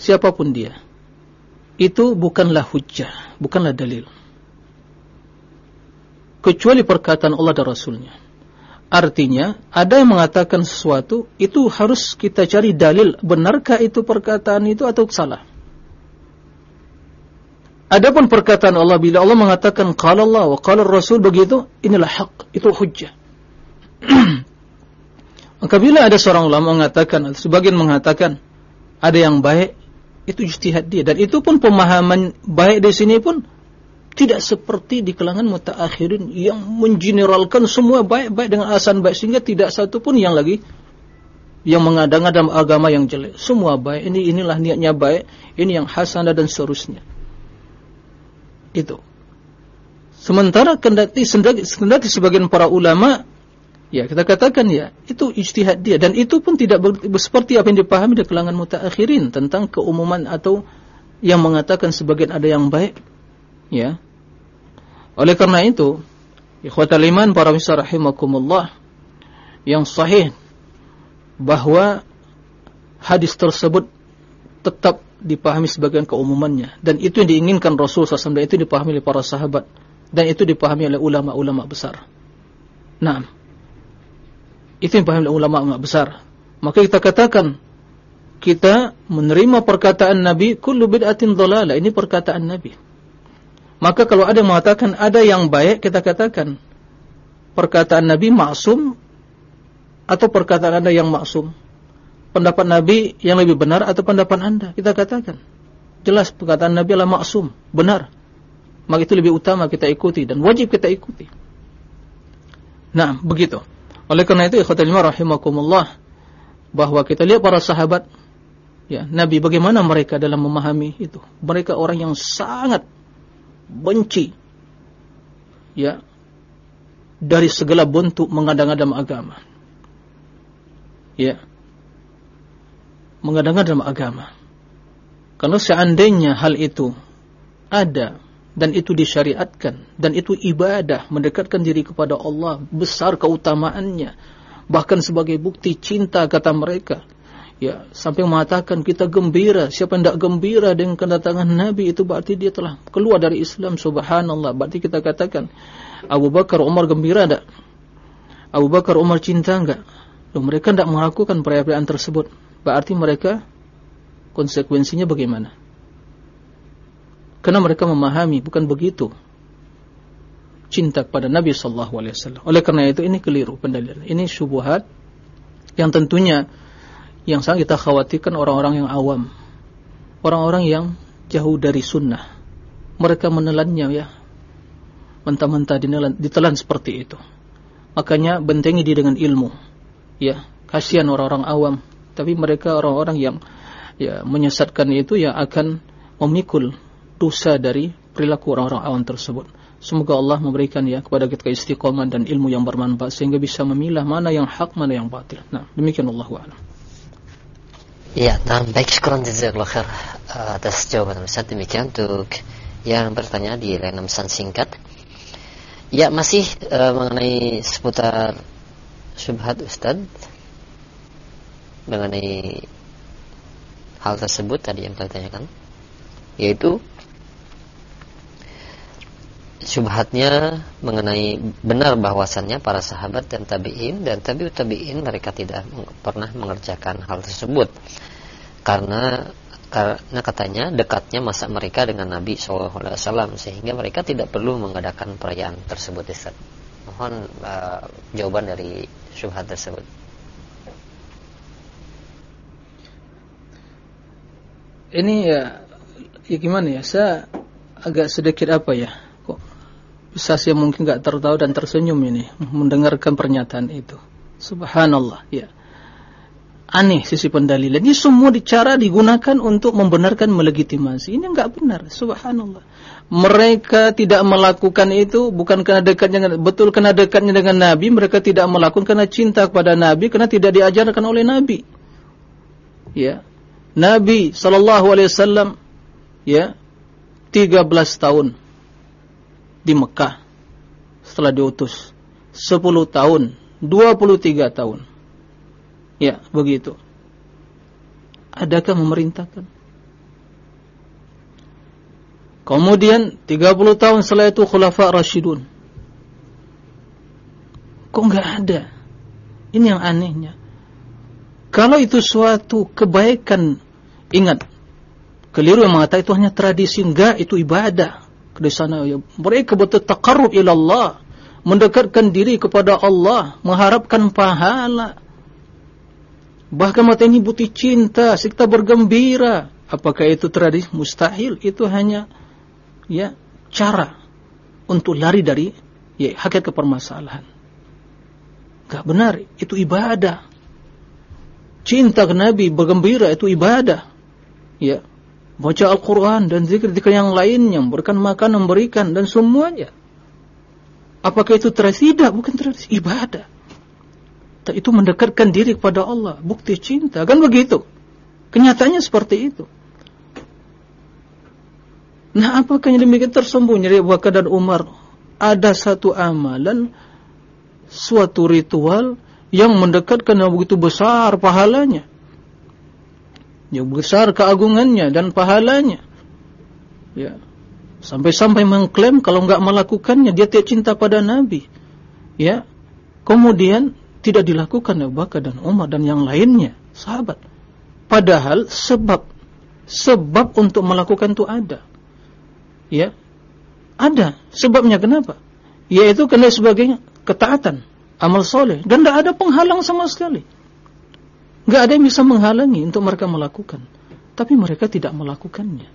siapa pun dia, itu bukanlah hujjah, bukanlah dalil. Kecuali perkataan Allah dan Rasulnya. Artinya, ada yang mengatakan sesuatu, itu harus kita cari dalil, benarkah itu perkataan itu atau salah. Adapun perkataan Allah bila Allah mengatakan qala Allah wa qala Rasul begitu, inilah hak, itu hujjah. Maka bila ada seorang ulama mengatakan sebagian mengatakan ada yang baik, itu ijtihad dia dan itu pun pemahaman baik di sini pun tidak seperti di kalangan mutaakhirin yang mengeneralkan semua baik-baik dengan alasan baik sehingga tidak satu pun yang lagi yang mengadang-adang agama yang jelek. Semua baik. Ini inilah niatnya baik, ini yang hasanah dan seterusnya itu. Sementara kendati, kendati sebagian para ulama, ya kita katakan ya, itu ijtihad dia. Dan itu pun tidak ber, seperti apa yang dipahami di kalangan mutaakhirin tentang keumuman atau yang mengatakan sebagian ada yang baik. Ya. Oleh karena itu, ikhwatal iman para misal rahimakumullah, yang sahih bahwa hadis tersebut tetap dipahami sebagian keumumannya dan itu yang diinginkan Rasul SAW dan itu dipahami oleh para sahabat dan itu dipahami oleh ulama-ulama besar. Nah, itu yang oleh ulama-ulama besar. Maka kita katakan kita menerima perkataan Nabi kullu bid'atin dhalalah. Ini perkataan Nabi. Maka kalau ada yang mengatakan ada yang baik, kita katakan perkataan Nabi maksum atau perkataan Anda yang maksum pendapat Nabi yang lebih benar atau pendapat anda? Kita katakan. Jelas perkataan Nabi adalah maksum, benar. Maka itu lebih utama kita ikuti dan wajib kita ikuti. Nah, begitu. Oleh karena itu, ikhwatul rahimakumullah, bahwa kita lihat para sahabat, ya, Nabi bagaimana mereka dalam memahami itu. Mereka orang yang sangat benci, ya, dari segala bentuk mengadang-adang agama. Ya, mengadang dalam agama. Kalau seandainya hal itu ada dan itu disyariatkan. Dan itu ibadah mendekatkan diri kepada Allah besar keutamaannya. Bahkan sebagai bukti cinta kata mereka. Ya sampai mengatakan kita gembira siapa yang tidak gembira dengan kedatangan Nabi itu berarti dia telah keluar dari Islam. Subhanallah. Berarti kita katakan Abu Bakar Umar gembira tidak Abu Bakar Umar cinta enggak? Loh, mereka tidak melakukan perayaan tersebut. Berarti mereka konsekuensinya bagaimana? Karena mereka memahami bukan begitu cinta kepada Nabi sallallahu alaihi wasallam. Oleh karena itu ini keliru pendalilan. Ini syubhat yang tentunya yang sangat kita khawatirkan orang-orang yang awam. Orang-orang yang jauh dari sunnah. Mereka menelannya ya. Mentah-mentah ditelan, ditelan seperti itu. Makanya bentengi dia dengan ilmu. Ya, kasihan orang-orang awam tapi mereka orang-orang yang ya menyesatkan itu yang akan memikul dosa dari perilaku orang-orang awam tersebut Semoga Allah memberikan ya kepada kita istiqomah dan ilmu yang bermanfaat sehingga bisa memilah mana yang hak, mana yang batil. Nah, demikian Allah a'lam. Ya, nah, baik syukuran jazakallahu khair uh, atas jawaban Ustaz. Demikian untuk yang bertanya di layanan pesan singkat. Ya, masih uh, mengenai seputar syubhat Ustaz mengenai hal tersebut tadi yang telah ditanyakan yaitu syubhatnya mengenai benar bahwasannya para sahabat dan tabi'in dan tabi'ut tabi'in mereka tidak pernah mengerjakan hal tersebut karena karena katanya dekatnya masa mereka dengan Nabi SAW sehingga mereka tidak perlu mengadakan perayaan tersebut Ustaz. Mohon uh, jawaban dari syubhat tersebut. Ini ya, ya gimana ya? Saya agak sedikit apa ya? Bisa saya mungkin nggak tertawa dan tersenyum ini mendengarkan pernyataan itu. Subhanallah, ya. Aneh sisi pendalilan. Ini semua cara digunakan untuk membenarkan melegitimasi. Ini nggak benar. Subhanallah. Mereka tidak melakukan itu bukan karena dekatnya betul karena dekatnya dengan Nabi. Mereka tidak melakukan karena cinta kepada Nabi karena tidak diajarkan oleh Nabi. Ya. Nabi sallallahu alaihi wasallam ya 13 tahun di Mekah setelah diutus. 10 tahun 23 tahun. Ya begitu. Adakah memerintahkan? Kemudian 30 tahun setelah itu khulafa rasyidun kok nggak ada? Ini yang anehnya. Kalau itu suatu kebaikan ingat keliru yang mengatakan itu hanya tradisi enggak itu ibadah di sana. Ya. mereka betul taqarrub ila Allah mendekatkan diri kepada Allah mengharapkan pahala. Bahkan mata ini butuh cinta kita bergembira. Apakah itu tradisi? Mustahil. Itu hanya ya cara untuk lari dari ya hakikat permasalahan. Enggak benar. Itu ibadah. Cinta ke Nabi bergembira itu ibadah. Ya baca Al-Quran dan zikir-zikir yang lainnya, memberikan makan, memberikan dan semuanya. Apakah itu tradisi? Tidak, bukan tradisi, ibadah. Itu mendekatkan diri kepada Allah, bukti cinta, kan begitu. Kenyataannya seperti itu. Nah, apakah yang demikian tersembunyi dari Abu Bakar dan Umar? Ada satu amalan, suatu ritual yang mendekatkan yang begitu besar pahalanya yang besar keagungannya dan pahalanya. Ya. Sampai-sampai mengklaim kalau enggak melakukannya dia tidak cinta pada Nabi. Ya. Kemudian tidak dilakukan Abu Bakar dan Umar dan yang lainnya, sahabat. Padahal sebab sebab untuk melakukan itu ada. Ya. Ada. Sebabnya kenapa? Yaitu karena sebagai ketaatan, amal soleh dan tidak ada penghalang sama sekali. Gak ada yang bisa menghalangi untuk mereka melakukan. Tapi mereka tidak melakukannya.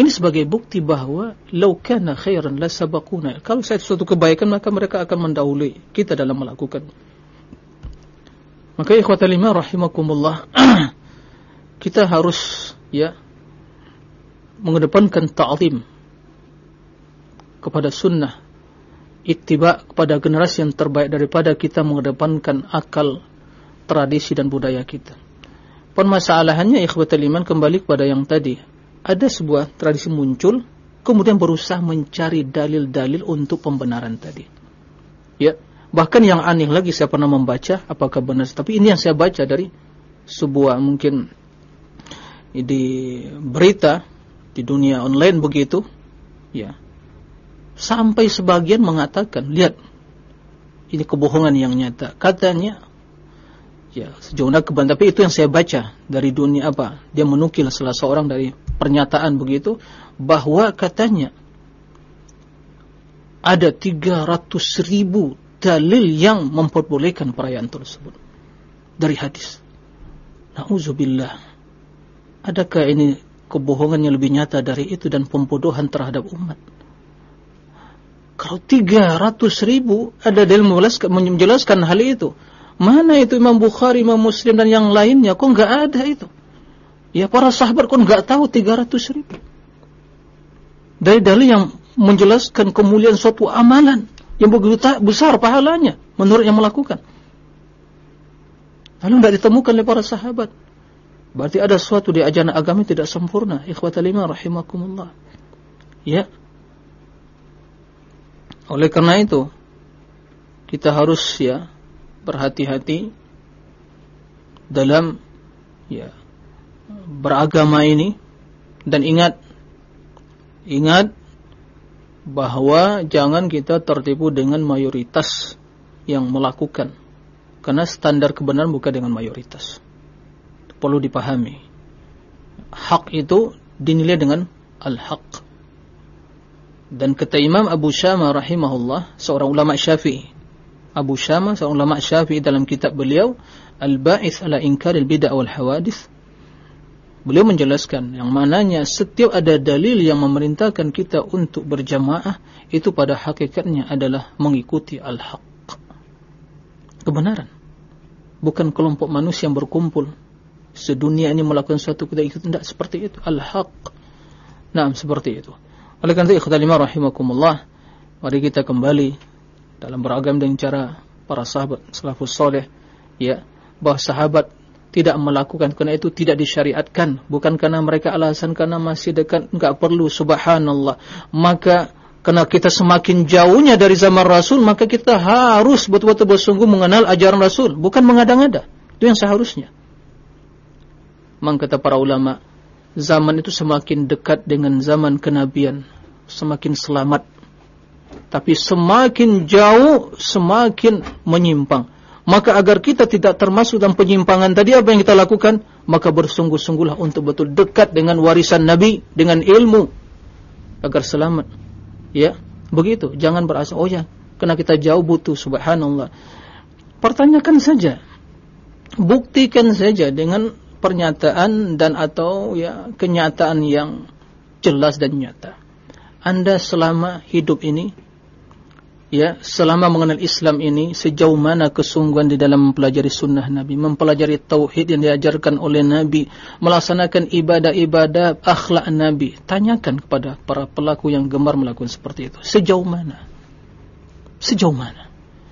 Ini sebagai bukti bahwa laukana khairan la sabakuna. Kalau saya suatu kebaikan maka mereka akan mendahului kita dalam melakukan. Maka ikhwata lima rahimakumullah kita harus ya mengedepankan ta'lim kepada sunnah ittiba kepada generasi yang terbaik daripada kita mengedepankan akal tradisi dan budaya kita. Permasalahannya ikhwatul iman kembali kepada yang tadi. Ada sebuah tradisi muncul, kemudian berusaha mencari dalil-dalil untuk pembenaran tadi. Ya, bahkan yang aneh lagi saya pernah membaca, apakah benar? Tapi ini yang saya baca dari sebuah mungkin di berita di dunia online begitu, ya. Sampai sebagian mengatakan, lihat, ini kebohongan yang nyata. Katanya ya sejauh mana keban tapi itu yang saya baca dari dunia apa? Dia menukil salah seorang dari pernyataan begitu bahwa katanya ada 300 ribu dalil yang memperbolehkan perayaan tersebut dari hadis. Nauzubillah adakah ini kebohongan yang lebih nyata dari itu dan pembodohan terhadap umat? Kalau 300 ribu ada dalil menjelaskan hal itu Mana itu Imam Bukhari, Imam Muslim dan yang lainnya? Kok nggak ada itu? Ya para sahabat kok nggak tahu 300 ribu. Dari dalil yang menjelaskan kemuliaan suatu amalan yang begitu besar pahalanya menurut yang melakukan. Lalu tidak ditemukan oleh para sahabat. Berarti ada sesuatu di ajaran agama tidak sempurna. Ikhwatal iman rahimakumullah. Ya. Oleh karena itu, kita harus ya berhati-hati dalam ya beragama ini. Dan ingat ingat bahwa jangan kita tertipu dengan mayoritas yang melakukan. Karena standar kebenaran bukan dengan mayoritas. Perlu dipahami. Hak itu dinilai dengan al-haq. Dan kata Imam Abu Syama rahimahullah seorang ulama syafi'i Abu Syama seorang ulama syafi'i dalam kitab beliau Al-Ba'ith ala Inkaril Bid'ah wal Hawadith Beliau menjelaskan yang mananya setiap ada dalil yang memerintahkan kita untuk berjamaah itu pada hakikatnya adalah mengikuti al-haq. Kebenaran. Bukan kelompok manusia yang berkumpul. Sedunia ini melakukan suatu kita ikut tidak seperti itu. Al-haq. Nah, seperti itu. Oleh karena itu, ikhtalima rahimakumullah. Mari kita kembali dalam beragam dengan cara para sahabat salafus soleh. Ya, bahwa sahabat tidak melakukan karena itu tidak disyariatkan. Bukan karena mereka alasan karena masih dekat enggak perlu subhanallah. Maka karena kita semakin jauhnya dari zaman Rasul maka kita harus betul-betul bersungguh mengenal ajaran Rasul. Bukan mengada-ngada. Itu yang seharusnya. Maka kata para ulama zaman itu semakin dekat dengan zaman kenabian. Semakin selamat tapi semakin jauh semakin menyimpang maka agar kita tidak termasuk dalam penyimpangan tadi apa yang kita lakukan? Maka bersungguh-sungguhlah untuk betul dekat dengan warisan Nabi, dengan ilmu. Agar selamat. Ya, begitu. Jangan berasa, oh ya, karena kita jauh butuh, subhanallah. Pertanyakan saja. Buktikan saja dengan pernyataan dan atau ya kenyataan yang jelas dan nyata. Anda selama hidup ini ya selama mengenal Islam ini sejauh mana kesungguhan di dalam mempelajari sunnah Nabi, mempelajari tauhid yang diajarkan oleh Nabi, melaksanakan ibadah-ibadah akhlak Nabi. Tanyakan kepada para pelaku yang gemar melakukan seperti itu. Sejauh mana? Sejauh mana?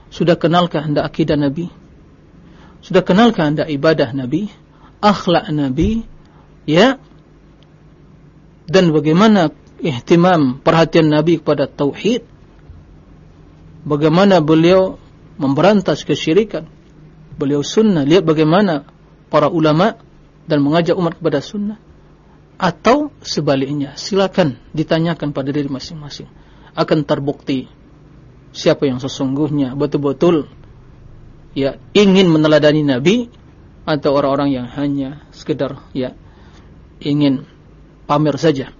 Sudah kenalkah Anda akidah Nabi? Sudah kenalkah Anda ibadah Nabi? Akhlak Nabi? Ya? Dan bagaimana ihtimam perhatian Nabi kepada tauhid? bagaimana beliau memberantas kesyirikan. Beliau sunnah. Lihat bagaimana para ulama dan mengajak umat kepada sunnah. Atau sebaliknya, silakan ditanyakan pada diri masing-masing. Akan terbukti siapa yang sesungguhnya betul-betul ya ingin meneladani Nabi atau orang-orang yang hanya sekedar ya ingin pamer saja.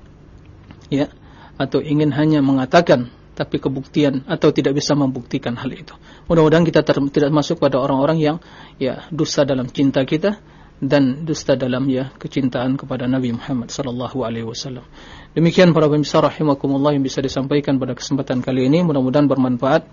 Ya, atau ingin hanya mengatakan tapi kebuktian atau tidak bisa membuktikan hal itu. Mudah-mudahan kita tidak masuk pada orang-orang yang ya dusta dalam cinta kita dan dusta dalam ya kecintaan kepada Nabi Muhammad sallallahu alaihi wasallam. Demikian para pemirsa rahimakumullah yang bisa disampaikan pada kesempatan kali ini, mudah-mudahan bermanfaat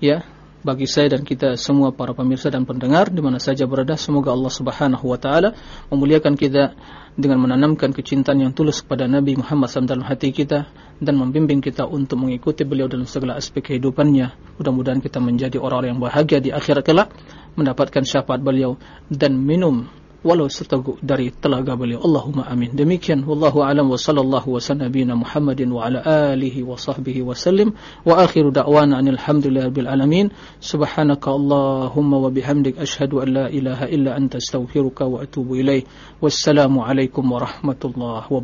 ya bagi saya dan kita semua para pemirsa dan pendengar di mana saja berada. Semoga Allah Subhanahu wa taala memuliakan kita dengan menanamkan kecintaan yang tulus kepada Nabi Muhammad SAW dalam hati kita dan membimbing kita untuk mengikuti beliau dalam segala aspek kehidupannya. Mudah-mudahan kita menjadi orang-orang yang bahagia di akhirat kelak, mendapatkan syafaat beliau dan minum ولو سرتك داري طلاق بلي اللهم امين دميكن والله اعلم وصلى الله وسلم نبينا محمد وعلى اله وصحبه وسلم واخر دعوانا ان الحمد لله رب العالمين سبحانك اللهم وبحمدك اشهد ان لا اله الا انت استغفرك واتوب اليه والسلام عليكم ورحمه الله وبركاته